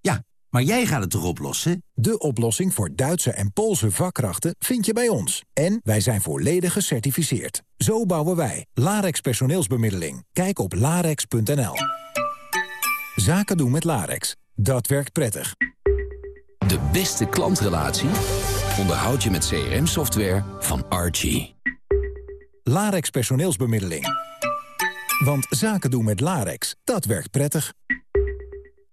Ja, maar jij gaat het toch oplossen? De oplossing voor Duitse en Poolse vakkrachten vind je bij ons. En wij zijn volledig gecertificeerd. Zo bouwen wij. Larex personeelsbemiddeling. Kijk op larex.nl. Zaken doen met Larex. Dat werkt prettig. De beste klantrelatie onderhoud je met CRM-software van Archie. Larex personeelsbemiddeling. Want zaken doen met Larex, dat werkt prettig.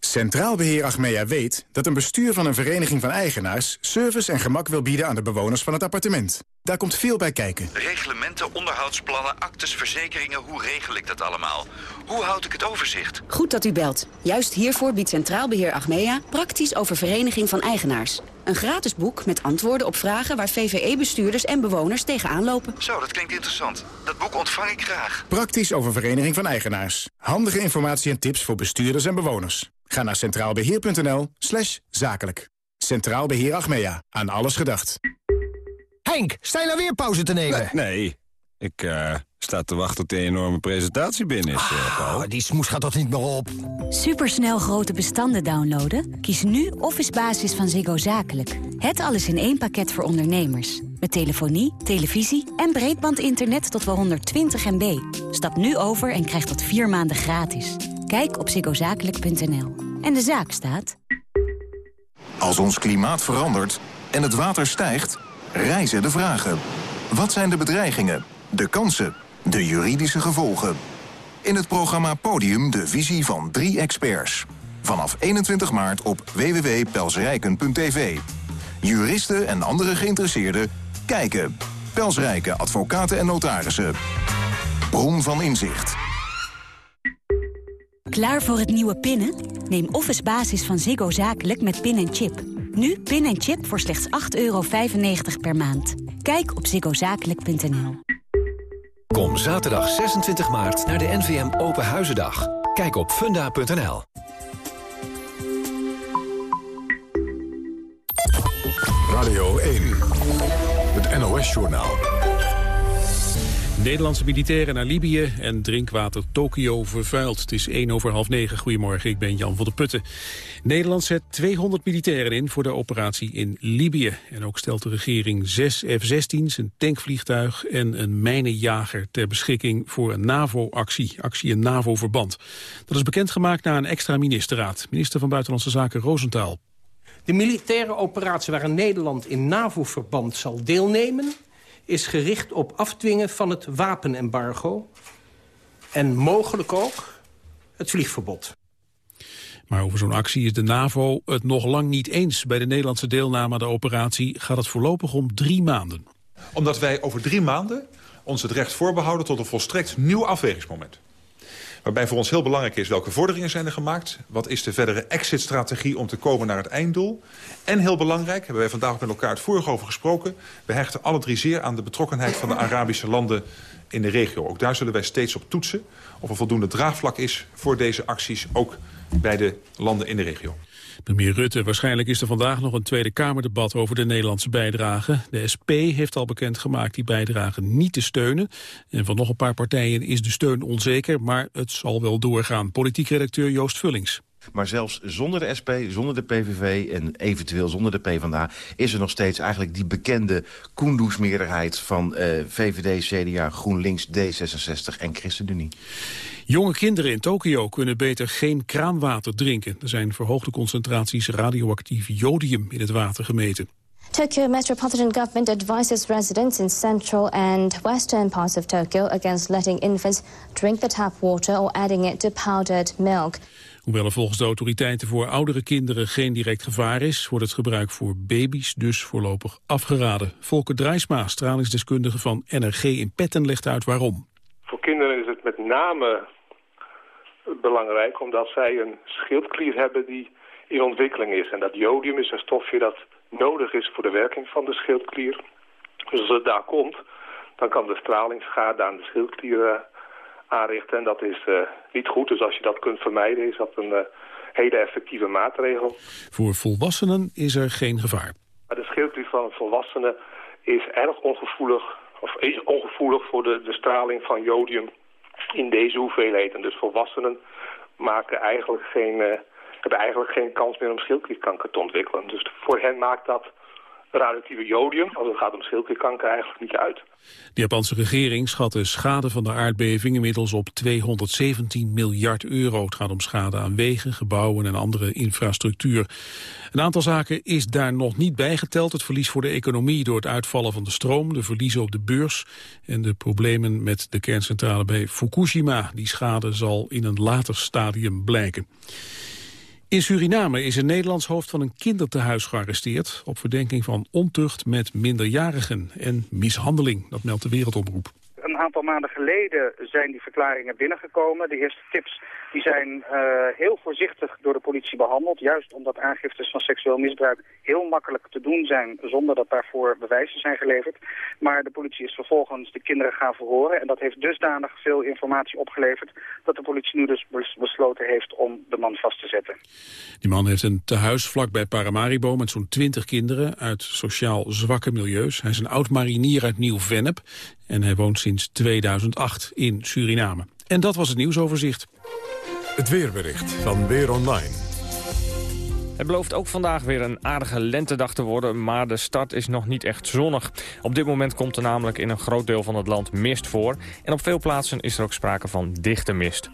Centraal Beheer Achmea weet dat een bestuur van een vereniging van eigenaars... service en gemak wil bieden aan de bewoners van het appartement. Daar komt veel bij kijken. Reglementen, onderhoudsplannen, actes, verzekeringen, hoe regel ik dat allemaal? Hoe houd ik het overzicht? Goed dat u belt. Juist hiervoor biedt Centraal Beheer Achmea praktisch over vereniging van eigenaars. Een gratis boek met antwoorden op vragen waar VVE-bestuurders en bewoners tegenaan lopen. Zo, dat klinkt interessant. Dat boek ontvang ik graag. Praktisch over vereniging van eigenaars. Handige informatie en tips voor bestuurders en bewoners. Ga naar centraalbeheer.nl slash zakelijk. Centraal Beheer Achmea. Aan alles gedacht. Henk, sta je nou weer pauze te nemen? Nee, ik uh, sta te wachten tot de enorme presentatie binnen is, uh, Paul. die smoes gaat toch niet meer op? Supersnel grote bestanden downloaden? Kies nu Office Basis van Ziggo Zakelijk. Het alles in één pakket voor ondernemers. Met telefonie, televisie en breedbandinternet tot wel 120 MB. Stap nu over en krijg dat vier maanden gratis. Kijk op ziggozakelijk.nl. En de zaak staat... Als ons klimaat verandert en het water stijgt, rijzen de vragen. Wat zijn de bedreigingen, de kansen, de juridische gevolgen? In het programma Podium de visie van drie experts. Vanaf 21 maart op www.pelsrijken.tv. Juristen en andere geïnteresseerden kijken. Pelsrijken, advocaten en notarissen. Bron van inzicht. Klaar voor het nieuwe pinnen? Neem Office Basis van Ziggo Zakelijk met pin en chip. Nu pin en chip voor slechts 8,95 per maand. Kijk op ziggozakelijk.nl. Kom zaterdag 26 maart naar de NVM Open Huizendag. Kijk op funda.nl. Radio 1, het NOS-journaal. Nederlandse militairen naar Libië en drinkwater Tokio vervuild. Het is 1 over half 9. Goedemorgen, ik ben Jan van der Putten. Nederland zet 200 militairen in voor de operatie in Libië. En ook stelt de regering 6 F-16's, een tankvliegtuig en een mijnenjager ter beschikking voor een NAVO-actie, actie in NAVO-verband. Dat is bekendgemaakt na een extra ministerraad. Minister van Buitenlandse Zaken Roosentaal. De militaire operatie waarin Nederland in NAVO-verband zal deelnemen is gericht op afdwingen van het wapenembargo... en mogelijk ook het vliegverbod. Maar over zo'n actie is de NAVO het nog lang niet eens. Bij de Nederlandse deelname aan de operatie gaat het voorlopig om drie maanden. Omdat wij over drie maanden ons het recht voorbehouden tot een volstrekt nieuw afwegingsmoment. Waarbij voor ons heel belangrijk is welke vorderingen zijn er gemaakt. Wat is de verdere exit-strategie om te komen naar het einddoel. En heel belangrijk, hebben wij vandaag met elkaar het vorige over gesproken. We hechten alle drie zeer aan de betrokkenheid van de Arabische landen in de regio. Ook daar zullen wij steeds op toetsen of er voldoende draagvlak is voor deze acties. Ook bij de landen in de regio. Premier Rutte, waarschijnlijk is er vandaag nog een Tweede Kamerdebat over de Nederlandse bijdrage. De SP heeft al bekendgemaakt die bijdrage niet te steunen. En van nog een paar partijen is de steun onzeker, maar het zal wel doorgaan. Politiek redacteur Joost Vullings. Maar zelfs zonder de SP, zonder de PVV en eventueel zonder de PvdA... is er nog steeds eigenlijk die bekende Kunduz-meerderheid van eh, VVD, CDA, GroenLinks, D66 en ChristenUnie. Jonge kinderen in Tokio kunnen beter geen kraanwater drinken. Er zijn verhoogde concentraties radioactief jodium in het water gemeten. Tokyo Metropolitan Government advises residents in central and western parts of Tokyo against letting infants drink the tap water or adding it to powdered milk. Hoewel er volgens de autoriteiten voor oudere kinderen geen direct gevaar is, wordt het gebruik voor baby's dus voorlopig afgeraden. Volker Drijsma, stralingsdeskundige van NRG in Petten, legt uit waarom. Voor kinderen is het met name belangrijk omdat zij een schildklier hebben die in ontwikkeling is. En dat jodium is een stofje dat nodig is voor de werking van de schildklier. Dus als het daar komt, dan kan de stralingsschade aan de schildklier aanrichten. En dat is uh, niet goed. Dus als je dat kunt vermijden, is dat een uh, hele effectieve maatregel. Voor volwassenen is er geen gevaar. Maar de schildklier van een volwassene is erg ongevoelig, of is ongevoelig voor de, de straling van jodium in deze hoeveelheden. Dus volwassenen maken eigenlijk geen, uh, hebben eigenlijk geen kans meer om schildklierkanker te ontwikkelen. Dus voor hen maakt dat radioactieve jodium, als het gaat om schildklierkanker, eigenlijk niet uit. De Japanse regering schat de schade van de aardbeving inmiddels op 217 miljard euro. Het gaat om schade aan wegen, gebouwen en andere infrastructuur. Een aantal zaken is daar nog niet bijgeteld. Het verlies voor de economie door het uitvallen van de stroom, de verliezen op de beurs en de problemen met de kerncentrale bij Fukushima. Die schade zal in een later stadium blijken. In Suriname is een Nederlands hoofd van een kindertehuis gearresteerd... op verdenking van ontucht met minderjarigen en mishandeling. Dat meldt de Wereldomroep. Een aantal maanden geleden zijn die verklaringen binnengekomen. De eerste tips die zijn uh, heel voorzichtig door de politie behandeld. Juist omdat aangiftes van seksueel misbruik heel makkelijk te doen zijn... zonder dat daarvoor bewijzen zijn geleverd. Maar de politie is vervolgens de kinderen gaan verhoren. En dat heeft dusdanig veel informatie opgeleverd... dat de politie nu dus besloten heeft om de man vast te zetten. Die man heeft een tehuis vlakbij Paramaribo... met zo'n twintig kinderen uit sociaal zwakke milieus. Hij is een oud-marinier uit Nieuw-Vennep... en hij woont sinds 2008 in Suriname. En dat was het nieuwsoverzicht. Het weerbericht van Weer Online. Het belooft ook vandaag weer een aardige lentedag te worden, maar de start is nog niet echt zonnig. Op dit moment komt er namelijk in een groot deel van het land mist voor. En op veel plaatsen is er ook sprake van dichte mist.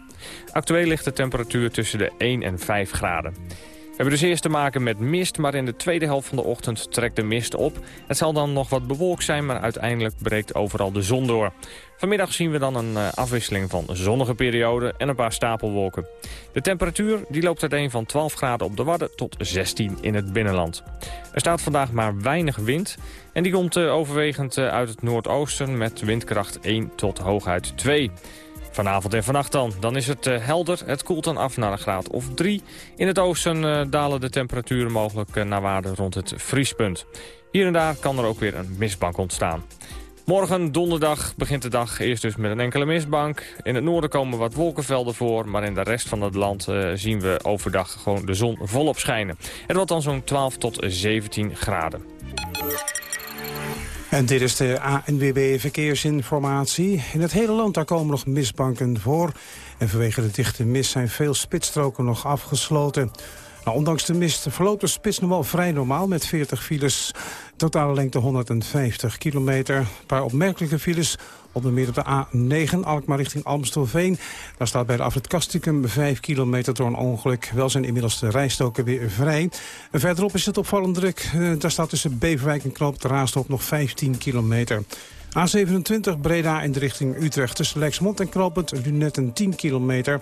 Actueel ligt de temperatuur tussen de 1 en 5 graden. Hebben dus eerst te maken met mist, maar in de tweede helft van de ochtend trekt de mist op. Het zal dan nog wat bewolkt zijn, maar uiteindelijk breekt overal de zon door. Vanmiddag zien we dan een eh, afwisseling van zonnige perioden en een paar stapelwolken. De temperatuur die loopt uiteen van 12 graden op de Wadden tot 16 in het binnenland. Er staat vandaag maar weinig wind en die komt eh, overwegend eh, uit het noordoosten met windkracht 1 tot hooguit 2. Vanavond en vannacht dan. Dan is het helder. Het koelt dan af naar een graad of 3. In het oosten dalen de temperaturen mogelijk naar waarde rond het vriespunt. Hier en daar kan er ook weer een mistbank ontstaan. Morgen, donderdag, begint de dag eerst dus met een enkele mistbank. In het noorden komen wat wolkenvelden voor, maar in de rest van het land zien we overdag gewoon de zon volop schijnen. Het wordt dan zo'n 12 tot 17 graden. En dit is de ANWB Verkeersinformatie. In het hele land daar komen nog mistbanken voor. En vanwege de dichte mist zijn veel spitsstroken nog afgesloten. Nou, ondanks de mist verloopt de spits nog wel vrij normaal met 40 files. Totale lengte 150 kilometer. Een paar opmerkelijke files. Onder meer op de A9, Alkmaar richting Amstelveen. Daar staat bij de afrit Kastikum 5 kilometer door een ongeluk. Wel zijn inmiddels de rijstoken weer vrij. Verderop is het opvallend druk. Eh, daar staat tussen Beverwijk en Knoop de Raasdorp nog 15 kilometer. A27 Breda in de richting Utrecht tussen Lexmond en Knoopend Lunetten 10 kilometer.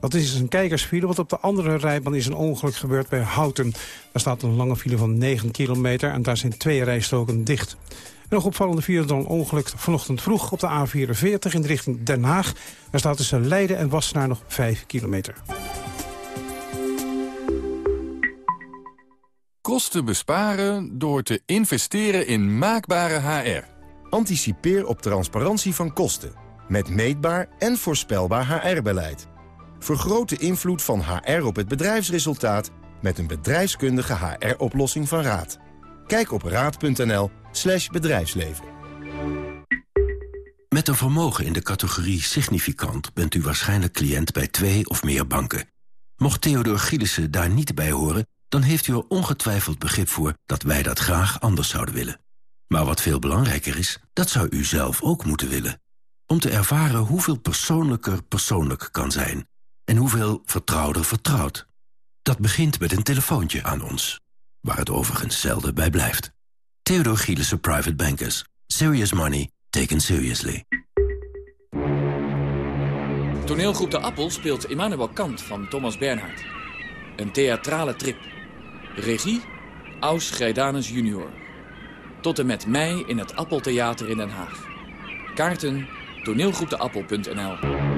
Dat is een kijkersfile, want op de andere rijbaan is een ongeluk gebeurd bij Houten. Daar staat een lange file van 9 kilometer en daar zijn twee rijstroken dicht. En nog opvallende file dan ongeluk vanochtend vroeg op de A44 in de richting Den Haag. Daar staat tussen Leiden en Wassenaar nog 5 kilometer. Kosten besparen door te investeren in maakbare HR. Anticipeer op transparantie van kosten. Met meetbaar en voorspelbaar HR-beleid. Vergroot de invloed van HR op het bedrijfsresultaat... met een bedrijfskundige HR-oplossing van Raad. Kijk op raad.nl slash bedrijfsleven. Met een vermogen in de categorie significant... bent u waarschijnlijk cliënt bij twee of meer banken. Mocht Theodor Gielissen daar niet bij horen... dan heeft u er ongetwijfeld begrip voor dat wij dat graag anders zouden willen. Maar wat veel belangrijker is, dat zou u zelf ook moeten willen. Om te ervaren hoeveel persoonlijker persoonlijk kan zijn en hoeveel vertrouwder vertrouwd. Dat begint met een telefoontje aan ons, waar het overigens zelden bij blijft. Theodor Private Bankers. Serious money taken seriously. Toneelgroep De Appel speelt Immanuel Kant van Thomas Bernhard. Een theatrale trip. Regie, Aus Grijdanus junior. Tot en met mei in het Appeltheater in Den Haag. Kaarten toneelgroepdeappel.nl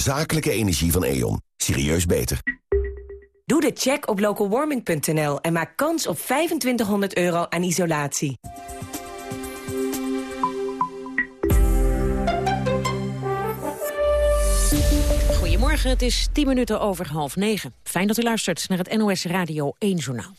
Zakelijke energie van E.ON. Serieus beter. Doe de check op localwarming.nl en maak kans op 2500 euro aan isolatie. Goedemorgen, het is 10 minuten over half negen. Fijn dat u luistert naar het NOS Radio 1 Journaal.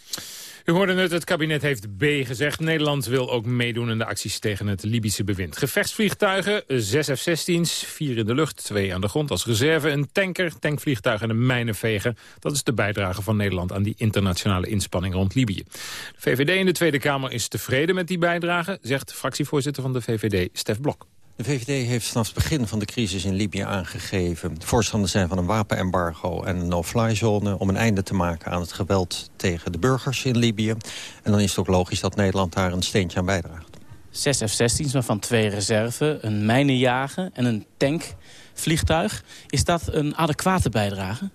U hoorde het, het kabinet heeft B gezegd. Nederland wil ook meedoen in de acties tegen het Libische bewind. Gevechtsvliegtuigen, zes F-16's, vier in de lucht, twee aan de grond als reserve. Een tanker, tankvliegtuig en een mijnenveger. Dat is de bijdrage van Nederland aan die internationale inspanning rond Libië. De VVD in de Tweede Kamer is tevreden met die bijdrage, zegt fractievoorzitter van de VVD, Stef Blok. De VVD heeft vanaf het begin van de crisis in Libië aangegeven... voorstander zijn van een wapenembargo en een no-fly zone... om een einde te maken aan het geweld tegen de burgers in Libië. En dan is het ook logisch dat Nederland daar een steentje aan bijdraagt. Zes F-16's, waarvan twee reserve, een mijnenjager en een tankvliegtuig. Is dat een adequate bijdrage?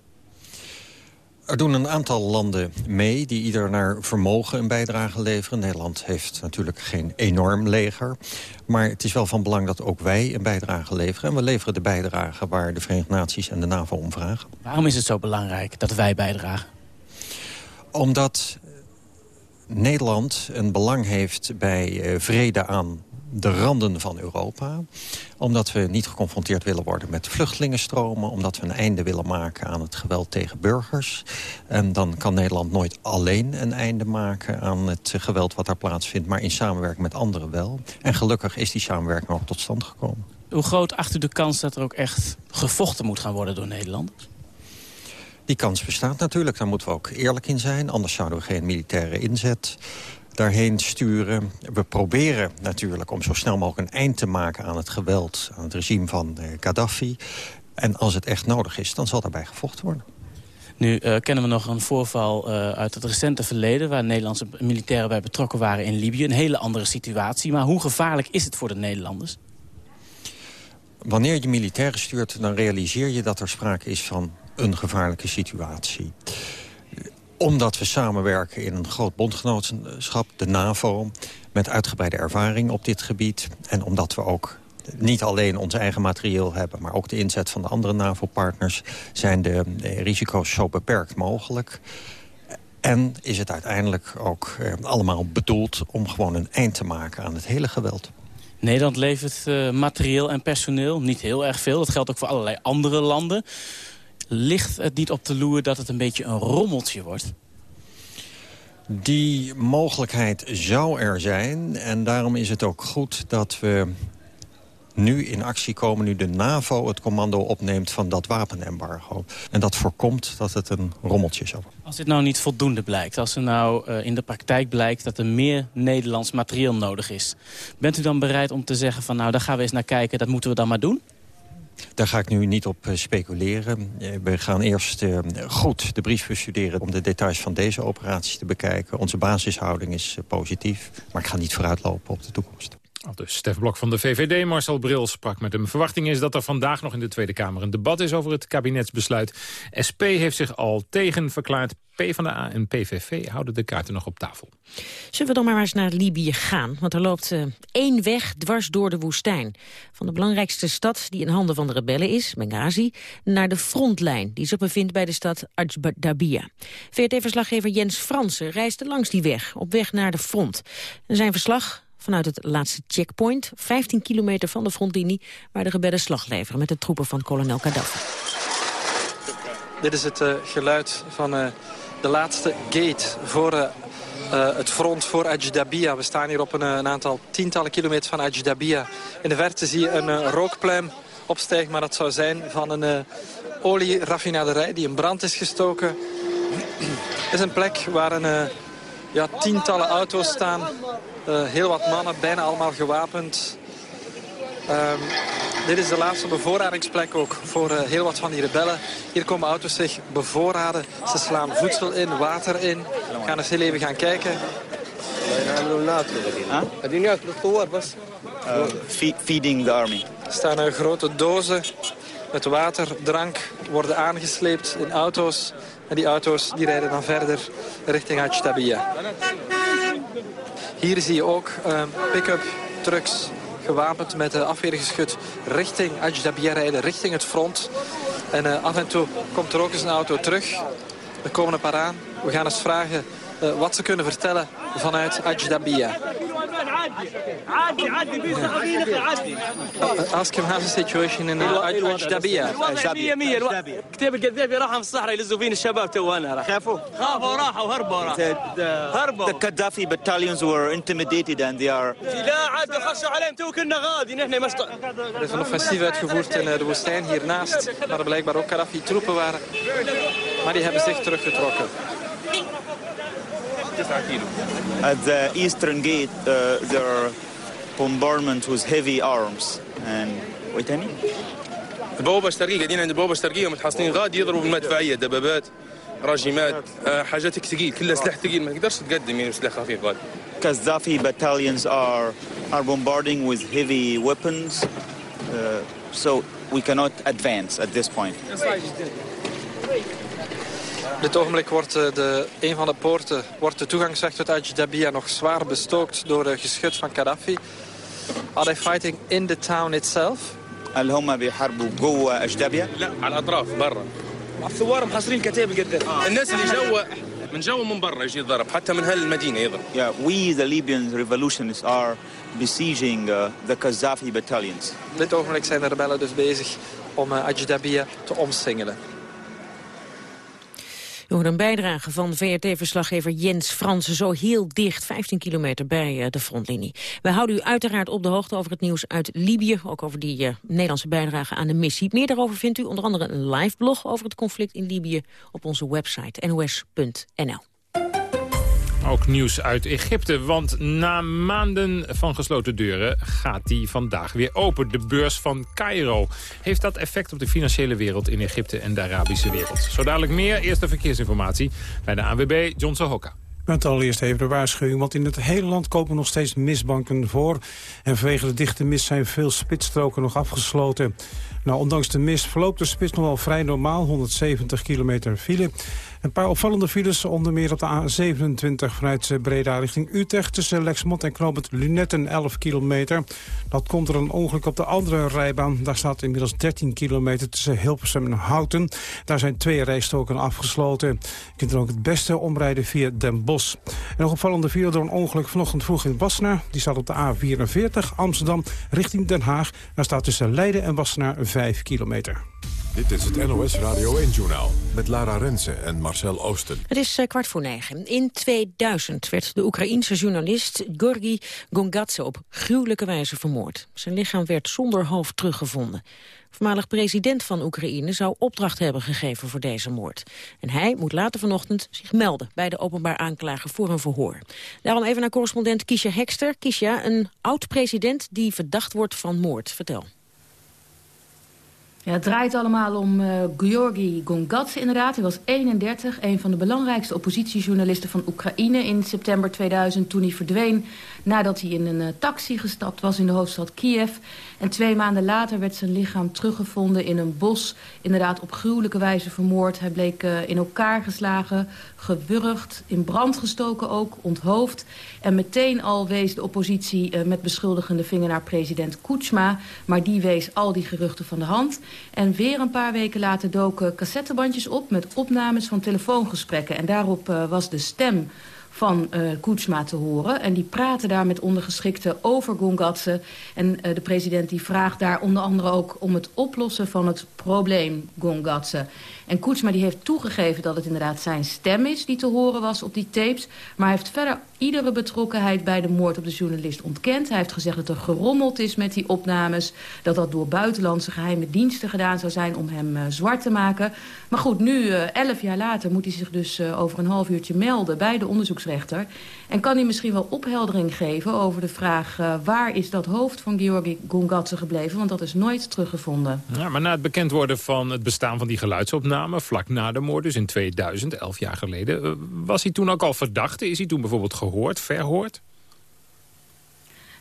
Er doen een aantal landen mee die ieder naar vermogen een bijdrage leveren. Nederland heeft natuurlijk geen enorm leger. Maar het is wel van belang dat ook wij een bijdrage leveren. En we leveren de bijdrage waar de Verenigde Naties en de NAVO om vragen. Waarom is het zo belangrijk dat wij bijdragen? Omdat Nederland een belang heeft bij eh, vrede aan de randen van Europa. Omdat we niet geconfronteerd willen worden met vluchtelingenstromen. Omdat we een einde willen maken aan het geweld tegen burgers. En dan kan Nederland nooit alleen een einde maken aan het geweld wat daar plaatsvindt. Maar in samenwerking met anderen wel. En gelukkig is die samenwerking ook tot stand gekomen. Hoe groot acht u de kans dat er ook echt gevochten moet gaan worden door Nederland? Die kans bestaat natuurlijk, daar moeten we ook eerlijk in zijn. Anders zouden we geen militaire inzet daarheen sturen. We proberen natuurlijk om zo snel mogelijk een eind te maken aan het geweld... aan het regime van eh, Gaddafi. En als het echt nodig is, dan zal daarbij gevochten worden. Nu uh, kennen we nog een voorval uh, uit het recente verleden... waar Nederlandse militairen bij betrokken waren in Libië. Een hele andere situatie. Maar hoe gevaarlijk is het voor de Nederlanders? Wanneer je militairen stuurt, dan realiseer je dat er sprake is van een gevaarlijke situatie omdat we samenwerken in een groot bondgenootschap, de NAVO... met uitgebreide ervaring op dit gebied. En omdat we ook niet alleen ons eigen materieel hebben... maar ook de inzet van de andere NAVO-partners... zijn de risico's zo beperkt mogelijk. En is het uiteindelijk ook eh, allemaal bedoeld om gewoon een eind te maken aan het hele geweld. Nederland levert uh, materieel en personeel, niet heel erg veel. Dat geldt ook voor allerlei andere landen. Ligt het niet op de loer dat het een beetje een rommeltje wordt? Die mogelijkheid zou er zijn. En daarom is het ook goed dat we nu in actie komen... nu de NAVO het commando opneemt van dat wapenembargo. En dat voorkomt dat het een rommeltje zou worden. Als dit nou niet voldoende blijkt, als er nou uh, in de praktijk blijkt... dat er meer Nederlands materieel nodig is... bent u dan bereid om te zeggen van nou, daar gaan we eens naar kijken... dat moeten we dan maar doen? Daar ga ik nu niet op eh, speculeren. Eh, we gaan eerst uh, goed de brief bestuderen om de details van deze operatie te bekijken. Onze basishouding is positief, maar ik ga niet vooruitlopen op de toekomst. Dus Stef Blok van de VVD, Marcel Bril sprak met hem. Verwachting is dat er vandaag nog in de Tweede Kamer een debat is over het kabinetsbesluit. SP heeft zich al tegen verklaard. PvdA en PVV houden de kaarten nog op tafel. Zullen we dan maar eens naar Libië gaan? Want er loopt uh, één weg dwars door de woestijn. Van de belangrijkste stad die in handen van de rebellen is, Benghazi... naar de frontlijn die zich bevindt bij de stad Ajdabiya. VRT-verslaggever Jens Fransen reisde langs die weg, op weg naar de front. Zijn verslag vanuit het laatste checkpoint, 15 kilometer van de frontlinie... waar de rebellen slag leveren met de troepen van kolonel Gaddafi. Dit is het uh, geluid van uh, de laatste gate voor uh, het front voor Ajdabiya. We staan hier op een, aantal tientallen kilometers van Ajdabiya. In de verte zie je een rookpluim opstijgen, maar dat zou zijn van een olieraffinaderij die in brand is gestoken. Het is een plek waar een, ja, tientallen auto's staan heel wat mannen, bijna allemaal gewapend. Um, dit is de laatste bevoorradingsplek ook voor uh, heel wat van die rebellen. Hier komen auto's zich bevoorraden. Ze slaan voedsel in, water in. We gaan eens heel even gaan kijken. Uh, feeding the army. Er staan grote dozen met water, drank, worden aangesleept in auto's. En die auto's die rijden dan verder richting Ajdabiya. Hier zie je ook uh, pick-up trucks gewapend met uh, afweergeschut richting Ajdabiya rijden, richting het front. En uh, af en toe komt er ook eens een auto terug. Er komen een paar aan. We gaan eens vragen uh, wat ze kunnen vertellen vanuit Ajdabia. Ask him how's the situation in Ajdabia. كتاب القذافي راحوا في الصحراء يلزوا فين الشباب تو أنا خافوا خافوا راحوا هربوا هربوا The Gaddafi battalions were intimidated and they are لا عاد خشوا عليهم تو كنا غادي نحن مش Er is een offensief uitgevoerd in de woestijn hiernaast, waar er blijkbaar ook Gaddafi-troepen waren. Maar die hebben zich teruggetrokken. At the eastern gate, uh, there are bombardment with heavy arms. And wait تاني؟ البوابة الشرقية قاعدين عند البوابة الشرقية متحصنين غادي يضربوا بالمدفعية دبابات راجمات آه، حاجات ثقيل كلها سلاح ثقيل ما تقدرش تقدم يعني سلاح خفيف غادي Gaddafi battalions are are bombarding with heavy weapons, uh, so we cannot advance at this point. Op dit ogenblik wordt eh, de, een van de poorten, wordt de toegangsweg tot Ajdabia nog zwaar bestookt door uh, geschut van Gaddafi. Are they fighting in the town itself? هل هم بيحاربوا جوه أجدابيا؟ لا على الأطراف برا الثوار محاصرين كتائب القذافي الناس اللي جوا من جوا من برا يجي يضرب حتى من هالمدينة يضرب Yeah, we the Libyan revolutionists are besieging uh, the Gaddafi battalions. Op dit ogenblik zijn de rebellen dus bezig om uh, Ajdabia te omsingelen. U hoort een bijdrage van VRT-verslaggever Jens Fransen... zo heel dicht, 15 kilometer bij uh, de frontlinie. Wij houden u uiteraard op de hoogte over het nieuws uit Libië... ook over die uh, Nederlandse bijdrage aan de missie. Meer daarover vindt u onder andere een live blog over het conflict in Libië... op onze website nos.nl. Ook nieuws uit Egypte, want na maanden van gesloten deuren gaat die vandaag weer open. De beurs van Cairo. Heeft dat effect op de financiële wereld in Egypte en de Arabische wereld? Zo dadelijk meer. Eerste verkeersinformatie bij de ANWB, John Sohoka. Met allereerst even de waarschuwing, want in het hele land komen nog steeds misbanken voor. En vanwege de dichte mist zijn veel spitsstroken nog afgesloten. Nou, ondanks de mist verloopt de spits nog wel vrij normaal, 170 kilometer file. Een paar opvallende files, onder meer op de A27 vanuit Breda richting Utrecht... tussen Lexmond en Knoopend Lunetten 11 kilometer. Dat komt er een ongeluk op de andere rijbaan. Daar staat inmiddels 13 kilometer tussen Hilversum en Houten. Daar zijn twee rijstoken afgesloten. Je kunt er ook het beste omrijden via Den Bosch. Nog opvallende file door een ongeluk vanochtend vroeg in Wassenaar. Die staat op de A44 Amsterdam richting Den Haag. Daar staat tussen Leiden en Wassenaar 5 kilometer. Dit is het NOS Radio 1-journaal met Lara Rensen en Marcel Oosten. Het is uh, kwart voor negen. In 2000 werd de Oekraïense journalist Gorgi Gongadze op gruwelijke wijze vermoord. Zijn lichaam werd zonder hoofd teruggevonden. Voormalig president van Oekraïne zou opdracht hebben gegeven voor deze moord. En hij moet later vanochtend zich melden bij de openbaar aanklager voor een verhoor. Daarom even naar correspondent Kisha Hekster. Kisha, een oud-president die verdacht wordt van moord. Vertel. Ja, het draait allemaal om uh, Georgi Gongadze inderdaad. Hij was 31, een van de belangrijkste oppositiejournalisten van Oekraïne in september 2000... toen hij verdween nadat hij in een uh, taxi gestapt was in de hoofdstad Kiev. En twee maanden later werd zijn lichaam teruggevonden in een bos. Inderdaad op gruwelijke wijze vermoord. Hij bleek uh, in elkaar geslagen, gewurgd, in brand gestoken ook, onthoofd. En meteen al wees de oppositie uh, met beschuldigende vinger naar president Kuchma. Maar die wees al die geruchten van de hand. En weer een paar weken later doken cassettebandjes op met opnames van telefoongesprekken. En daarop was de stem van uh, Kuchma te horen. En die praten daar met ondergeschikten over Gongadze. En uh, de president die vraagt daar onder andere ook om het oplossen van het probleem Gongadze. En Kuchma die heeft toegegeven dat het inderdaad zijn stem is die te horen was op die tapes. Maar hij heeft verder iedere betrokkenheid bij de moord op de journalist ontkend. Hij heeft gezegd dat er gerommeld is met die opnames. Dat dat door buitenlandse geheime diensten gedaan zou zijn om hem uh, zwart te maken. Maar goed, nu, uh, elf jaar later, moet hij zich dus uh, over een half uurtje melden bij de onderzoeksrechter. En kan hij misschien wel opheldering geven over de vraag... Uh, waar is dat hoofd van Georgi Gongadze gebleven? Want dat is nooit teruggevonden. Ja, maar na het bekend worden van het bestaan van die geluidsopname... vlak na de moord, dus in 2000, elf jaar geleden... was hij toen ook al verdachte? Is hij toen bijvoorbeeld gehoord, verhoord?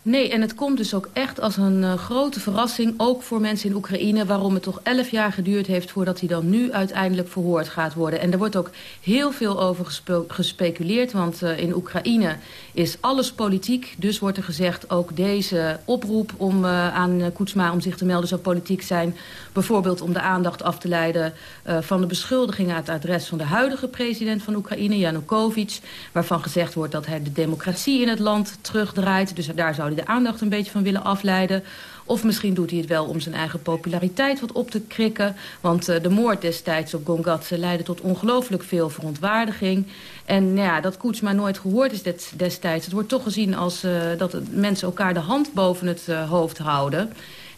Nee, en het komt dus ook echt als een uh, grote verrassing... ook voor mensen in Oekraïne... waarom het toch elf jaar geduurd heeft... voordat hij dan nu uiteindelijk verhoord gaat worden. En er wordt ook heel veel over gespe gespeculeerd... want uh, in Oekraïne is alles politiek. Dus wordt er gezegd, ook deze oproep om, uh, aan Koetsma... om zich te melden zou politiek zijn. Bijvoorbeeld om de aandacht af te leiden... van de beschuldigingen aan het adres van de huidige president van Oekraïne... Janukovic, waarvan gezegd wordt dat hij de democratie in het land terugdraait. Dus daar zou de aandacht een beetje van willen afleiden. Of misschien doet hij het wel om zijn eigen populariteit wat op te krikken. Want uh, de moord destijds op Gongatse leidde tot ongelooflijk veel verontwaardiging. En nou ja, dat Koetsma nooit gehoord is destijds. Het wordt toch gezien als uh, dat mensen elkaar de hand boven het uh, hoofd houden.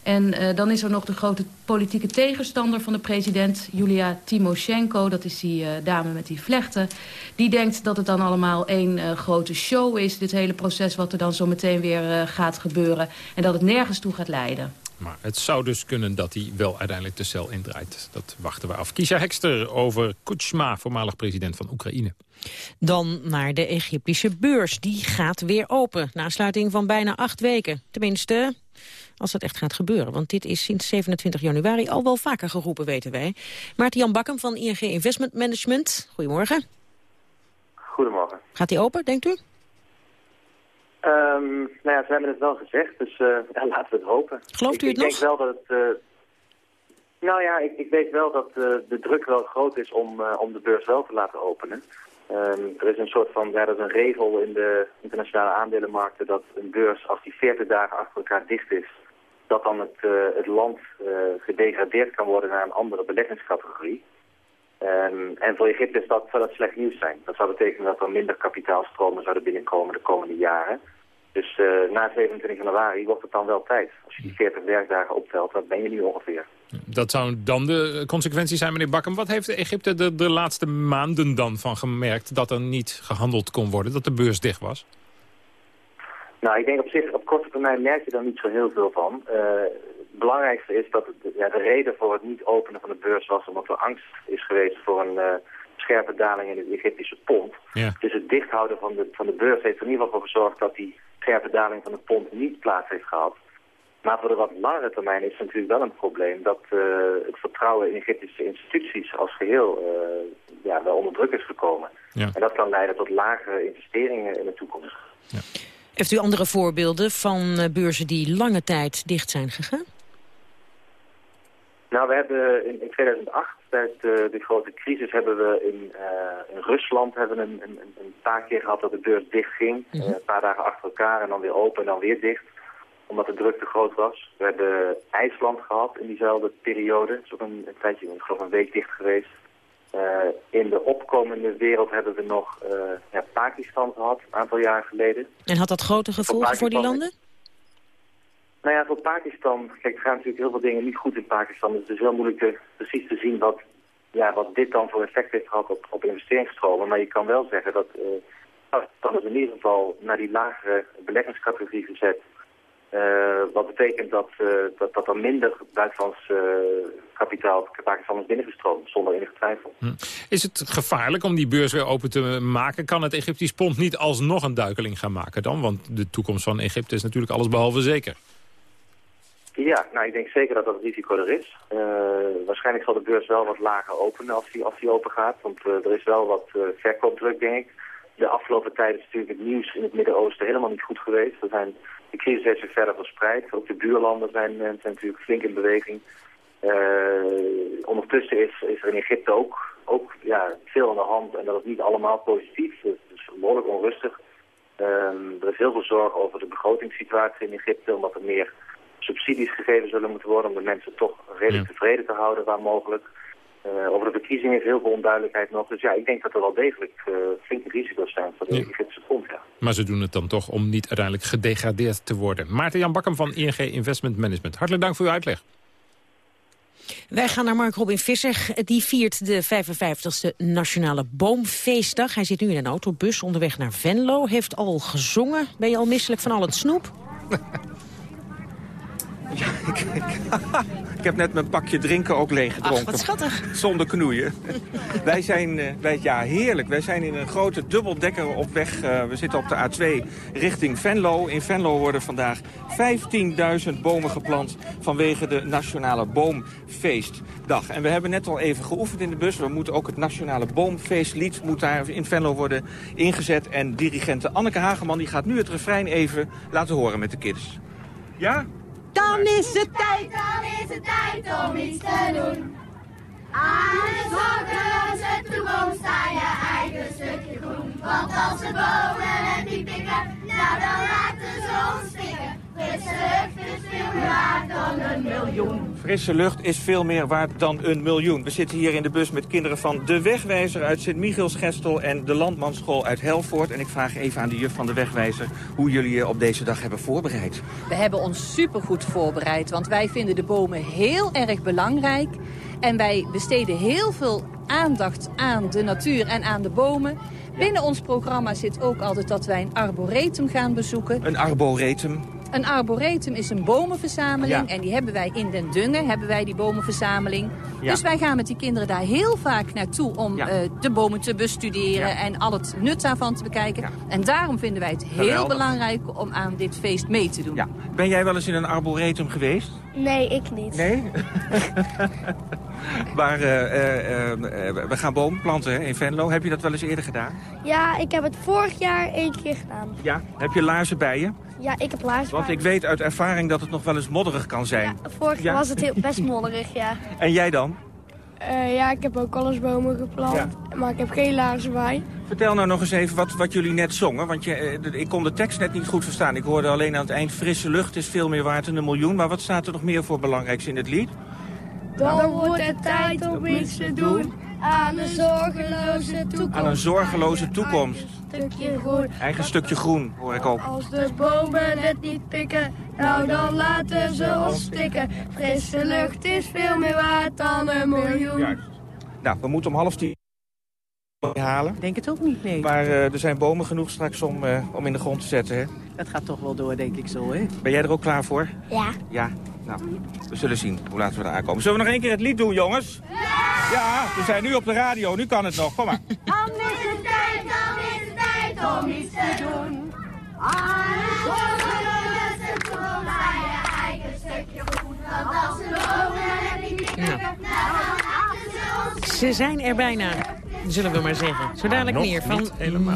En uh, dan is er nog de grote politieke tegenstander van de president, Julia Timoshenko. Dat is die uh, dame met die vlechten. Die denkt dat het dan allemaal één uh, grote show is, dit hele proces wat er dan zo meteen weer gaat gebeuren. En dat het nergens toe gaat leiden. Maar het zou dus kunnen dat hij wel uiteindelijk de cel indraait. Dat wachten we af. Kisha Hekster over Kuchma, voormalig president van Oekraïne. Dan naar de Egyptische beurs. Die gaat weer open, na sluiting van bijna acht weken. Tenminste, als dat echt gaat gebeuren. Want dit is sinds 27 januari al wel vaker geroepen, weten wij. Maarten Jan Bakken van ING Investment Management. Goedemorgen. Goedemorgen. Gaat die open, denkt u? Um, nou ja, ze hebben het wel gezegd, dus uh, ja, laten we het hopen. Gelooft u ik, het ik nog? denk wel dat het... Uh, nou ja, ik, ik weet wel dat uh, de druk wel groot is om, om de beurs wel te laten openen. Um, er is een soort van, ja, dat is een regel in de internationale aandelenmarkten dat een beurs, als die 40 dagen achter elkaar dicht is, dat dan het, uh, het land uh, gedegradeerd kan worden naar een andere beleggingscategorie. Um, en voor Egypte is dat, zou dat slecht nieuws zijn. Dat zou betekenen dat er minder kapitaalstromen zouden binnenkomen de komende jaren. Dus uh, na 27 januari wordt het dan wel tijd. Als je die 40 werkdagen optelt, wat ben je nu ongeveer? Dat zou dan de consequentie zijn, meneer Bakken. Wat heeft Egypte de, de laatste maanden dan van gemerkt... dat er niet gehandeld kon worden, dat de beurs dicht was? Nou, ik denk op zich, op korte termijn merk je daar niet zo heel veel van. Uh, het belangrijkste is dat het, ja, de reden voor het niet openen van de beurs was... omdat er angst is geweest voor een uh, scherpe daling in het Egyptische pond. Ja. Dus het dichthouden van de, van de beurs heeft er in ieder geval voor gezorgd... dat die scherpe daling van de pond niet plaats heeft gehad. Maar voor de wat langere termijn is het natuurlijk wel een probleem dat uh, het vertrouwen in Egyptische instituties als geheel ja, wel onder druk is gekomen. Ja. En dat kan leiden tot lagere investeringen in de toekomst. Ja. Heeft u andere voorbeelden van beurzen die lange tijd dicht zijn gegaan? Nou, we hebben in, in 2008, tijdens de, de, grote crisis, hebben we in, uh, in Rusland hebben een, een, een, paar keer gehad dat de beurs dicht ging. Mm -hmm. uh, een paar dagen achter elkaar en dan weer open en dan weer dicht omdat de druk te groot was. We hebben IJsland gehad in diezelfde periode. Het is ook een, een tijdje, ik geloof een week dicht geweest. Uh, in de opkomende wereld hebben we nog uh, ja, Pakistan gehad, een aantal jaar geleden. En had dat grote gevolgen voor, voor die landen? Nou ja, voor Pakistan, kijk, er gaan natuurlijk heel veel dingen niet goed in Pakistan. Dus het is heel moeilijk te, precies te zien wat, ja, wat dit dan voor effect heeft gehad op, op investeringsstromen. Maar je kan wel zeggen dat uh, Pakistan is in ieder geval naar die lagere beleggingscategorie gezet. Uh, wat betekent dat, uh, dat, dat er minder buitenlands uh, kapitaal Pakistan is binnengestroomd, zonder enige twijfel. Hm. Is het gevaarlijk om die beurs weer open te maken? Kan het Egyptisch pond niet alsnog een duikeling gaan maken dan? Want de toekomst van Egypte is natuurlijk allesbehalve zeker. Ja, nou ik denk zeker dat dat risico er is. waarschijnlijk zal de beurs wel wat lager openen als die, als die open gaat. Want er is wel wat verkoopdruk, denk ik. De afgelopen tijd is natuurlijk het nieuws in het Midden-Oosten helemaal niet goed geweest. Er zijn de crisis heeft zich verder verspreid. Ook de buurlanden zijn, zijn natuurlijk flink in beweging. Uh, ondertussen is, is er in Egypte ook, ook ja, veel aan de hand en dat is niet allemaal positief. Het is behoorlijk onrustig. Uh, er is heel veel zorg over de begrotingssituatie in Egypte, omdat er meer subsidies gegeven zullen moeten worden om de mensen toch redelijk tevreden te houden waar mogelijk. Uh, over de verkiezingen is heel veel onduidelijkheid nog. Dus ja, ik denk dat er wel degelijk uh, flinke risico's zijn voor de ja. Egyptische pond. Ja. Maar ze doen het dan toch om niet uiteindelijk gedegradeerd te worden. Maarten Jan Bakken van ING Investment Management. Hartelijk dank voor uw uitleg. Wij gaan naar Mark Robin Visser. Die viert de 55ste Nationale Boomfeestdag. Hij zit nu in een autobus onderweg naar Venlo. Heeft al gezongen. Ben je al misselijk van al het snoep? Ja, ik, ik, heb net mijn pakje drinken ook leeg gedronken. Ach, wat schattig. Zonder knoeien. wij zijn, uh, wij, ja heerlijk. Wij zijn in een grote dubbeldekker op weg. Uh, we zitten op de A2 richting Venlo. In Venlo worden vandaag 15.000 bomen geplant vanwege de Nationale Boomfeestdag. En we hebben net al even geoefend in de bus. We moeten ook het Nationale Boomfeestlied moet daar in Venlo worden ingezet. En dirigente Anneke Hageman die gaat nu het refrein even laten horen met de kids. Ja? Dan is het tijd, dan is het tijd om iets te doen. Aan de zorgeloze toekomst sta je eigen stukje groen. Want als de bomen het niet pikken, nou dan laten ze ons stikken. Frisse lucht is veel meer waard dan een miljoen. Frisse lucht is veel meer waard dan een miljoen. We zitten hier in de bus met kinderen van De Wegwijzer uit Sint-Michielsgestel... en de Landmanschool uit Helvoort. En ik vraag even aan de juf van De Wegwijzer... hoe jullie je op deze dag hebben voorbereid. We hebben ons supergoed voorbereid, want wij vinden de bomen heel erg belangrijk. En wij besteden heel veel aandacht aan de natuur en aan de bomen. Binnen ons programma zit ook altijd dat wij een arboretum gaan bezoeken. Een arboretum? Een arboretum is een bomenverzameling. Ja. En die hebben wij in Den Dungen, hebben wij die bomenverzameling. Ja. Dus wij gaan met die kinderen daar heel vaak naartoe om ja. uh, de bomen te bestuderen en al het nut daarvan te bekijken. En daarom vinden wij het heel Geweldig. belangrijk om aan dit feest mee te doen. Ben jij wel eens in een arboretum geweest? Nee, ik niet. Nee? maar uh, uh, we gaan bomen planten in Venlo. Heb je dat wel eens eerder gedaan? Ja, ik heb het vorig jaar één keer gedaan. Ja? Heb je laarzen bij je? Ja, ik heb laarzen Want ik weet uit ervaring dat het nog wel eens modderig kan zijn. Ja, vorig jaar was het heel, best modderig, ja. En jij dan? Uh, ja, ik heb ook al eens bomen geplant, ja. maar ik heb geen laarzen bij. Vertel nou nog eens even wat, wat jullie net zongen, want je, uh, ik kon de tekst net niet goed verstaan. Ik hoorde alleen aan het eind, frisse lucht is veel meer waard dan een miljoen. Maar wat staat er nog meer voor belangrijks in het lied? Dan wordt het tijd om iets te doen aan een zorgeloze toekomst. Aan een zorgeloze toekomst. Eigen stukje groen. Eigen stukje groen, hoor ik ook. Als de bomen het niet pikken, nou dan laten ze ons stikken. Frisse lucht is veel meer waard dan een miljoen. Juist. Nou, we moeten om half tien halen. Denk het ook niet, nee. Maar uh, er zijn bomen genoeg straks om, uh, om in de grond te zetten, hè? Dat gaat toch wel door, denk ik zo, hè? Ben jij er ook klaar voor? Ja. Ja, nou, we zullen zien hoe laten we er aankomen. Zullen we nog één keer het lied doen, jongens? Ja! Ja, we zijn nu op de radio, nu kan het nog. Kom maar. Dan is het tijd, dan is tijd om iets te doen. Alles zorgeloze toekomst aan je eigen stukje groen. Want als de bomen het niet pikken, nou ze. Ze zijn er bijna, zullen we maar zeggen. Zo dadelijk meer van.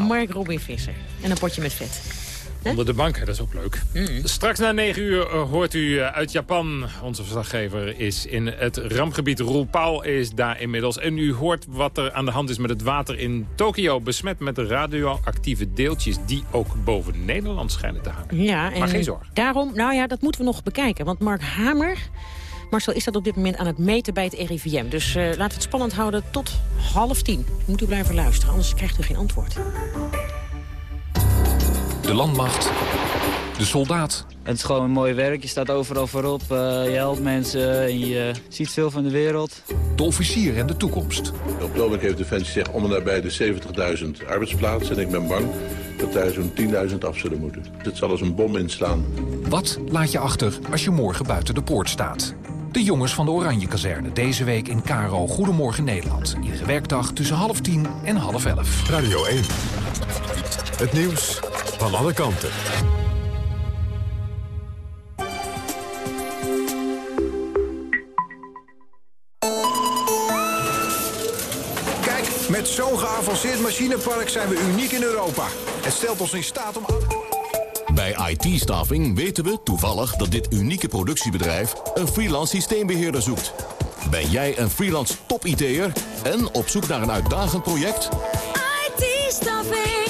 Mark Robin Visser. En een potje met vet. Onder de bank, dat is ook leuk. Mm. Straks na 9 uur uh, hoort u uh, uit Japan. Onze verslaggever is in het rampgebied. Roel Paul is daar inmiddels. En u hoort wat er aan de hand is met het water in Tokio. Besmet met radioactieve deeltjes die ook boven Nederland schijnen te hangen. Ja, en maar geen zorg. Daarom, nou ja, dat moeten we nog bekijken. Want Mark Hamer... Marcel is dat op dit moment aan het meten bij het RIVM. Dus uh, laten we het spannend houden tot half tien. Moet u blijven luisteren, anders krijgt u geen antwoord. De landmacht. De soldaat. Het is gewoon een mooi werk. Je staat overal voorop. Uh, je helpt mensen en je ziet veel van de wereld. De officier en de toekomst. Op het ogenblik heeft Defensie gezegd om en nabij de 70.000 arbeidsplaatsen. En ik ben bang dat daar zo'n 10.000 af zullen moeten. Het zal als een bom inslaan. Wat laat je achter als je morgen buiten de poort staat? De jongens van de Oranje Kazerne. Deze week in Karo Goedemorgen Nederland. Iedere werkdag tussen half tien en half elf. Radio 1. Het nieuws van alle kanten. Kijk, met zo'n geavanceerd machinepark zijn we uniek in Europa. Het stelt ons in staat om... Bij IT-staffing weten we toevallig dat dit unieke productiebedrijf een freelance systeembeheerder zoekt. Ben jij een freelance top-IT'er en op zoek naar een uitdagend project? IT-staffing.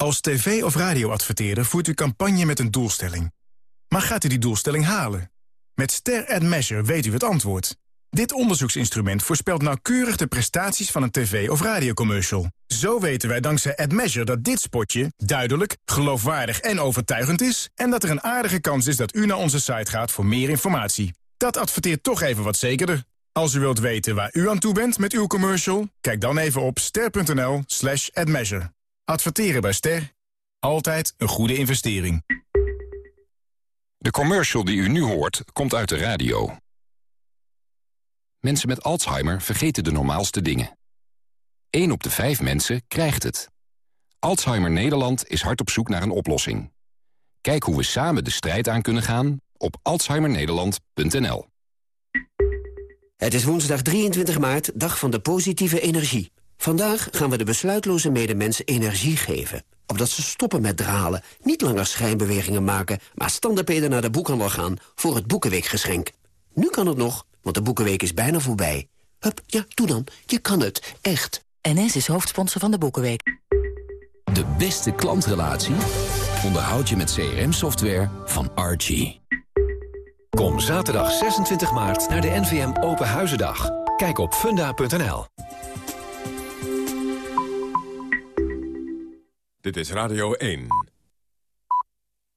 Als tv- of radioadverteerder voert u campagne met een doelstelling. Maar gaat u die doelstelling halen? Met Ster Measure weet u het antwoord. Dit onderzoeksinstrument voorspelt nauwkeurig de prestaties van een tv- of radiocommercial. Zo weten wij dankzij AdMeasure dat dit spotje duidelijk, geloofwaardig en overtuigend is... en dat er een aardige kans is dat u naar onze site gaat voor meer informatie. Dat adverteert toch even wat zekerder. Als u wilt weten waar u aan toe bent met uw commercial... kijk dan even op ster.nl slash admeasure. Adverteren bij Ster. Altijd een goede investering. De commercial die u nu hoort, komt uit de radio. Mensen met Alzheimer vergeten de normaalste dingen. 1 op de 5 mensen krijgt het. Alzheimer Nederland is hard op zoek naar een oplossing. Kijk hoe we samen de strijd aan kunnen gaan op alzheimernederland.nl. Het is woensdag 23 maart, dag van de positieve energie. Vandaag gaan we de besluitloze medemens energie geven. Opdat ze stoppen met dralen, niet langer schijnbewegingen maken... maar standaardpeden naar de boekhandel gaan voor het Boekenweekgeschenk. Nu kan het nog, want de Boekenweek is bijna voorbij. Hup, ja, doe dan. Je kan het. Echt. NS is hoofdsponsor van de Boekenweek. De beste klantrelatie onderhoud je met CRM-software van Archie. Kom zaterdag 26 maart naar de NVM Open Huizendag. Kijk op funda.nl. Dit is Radio 1.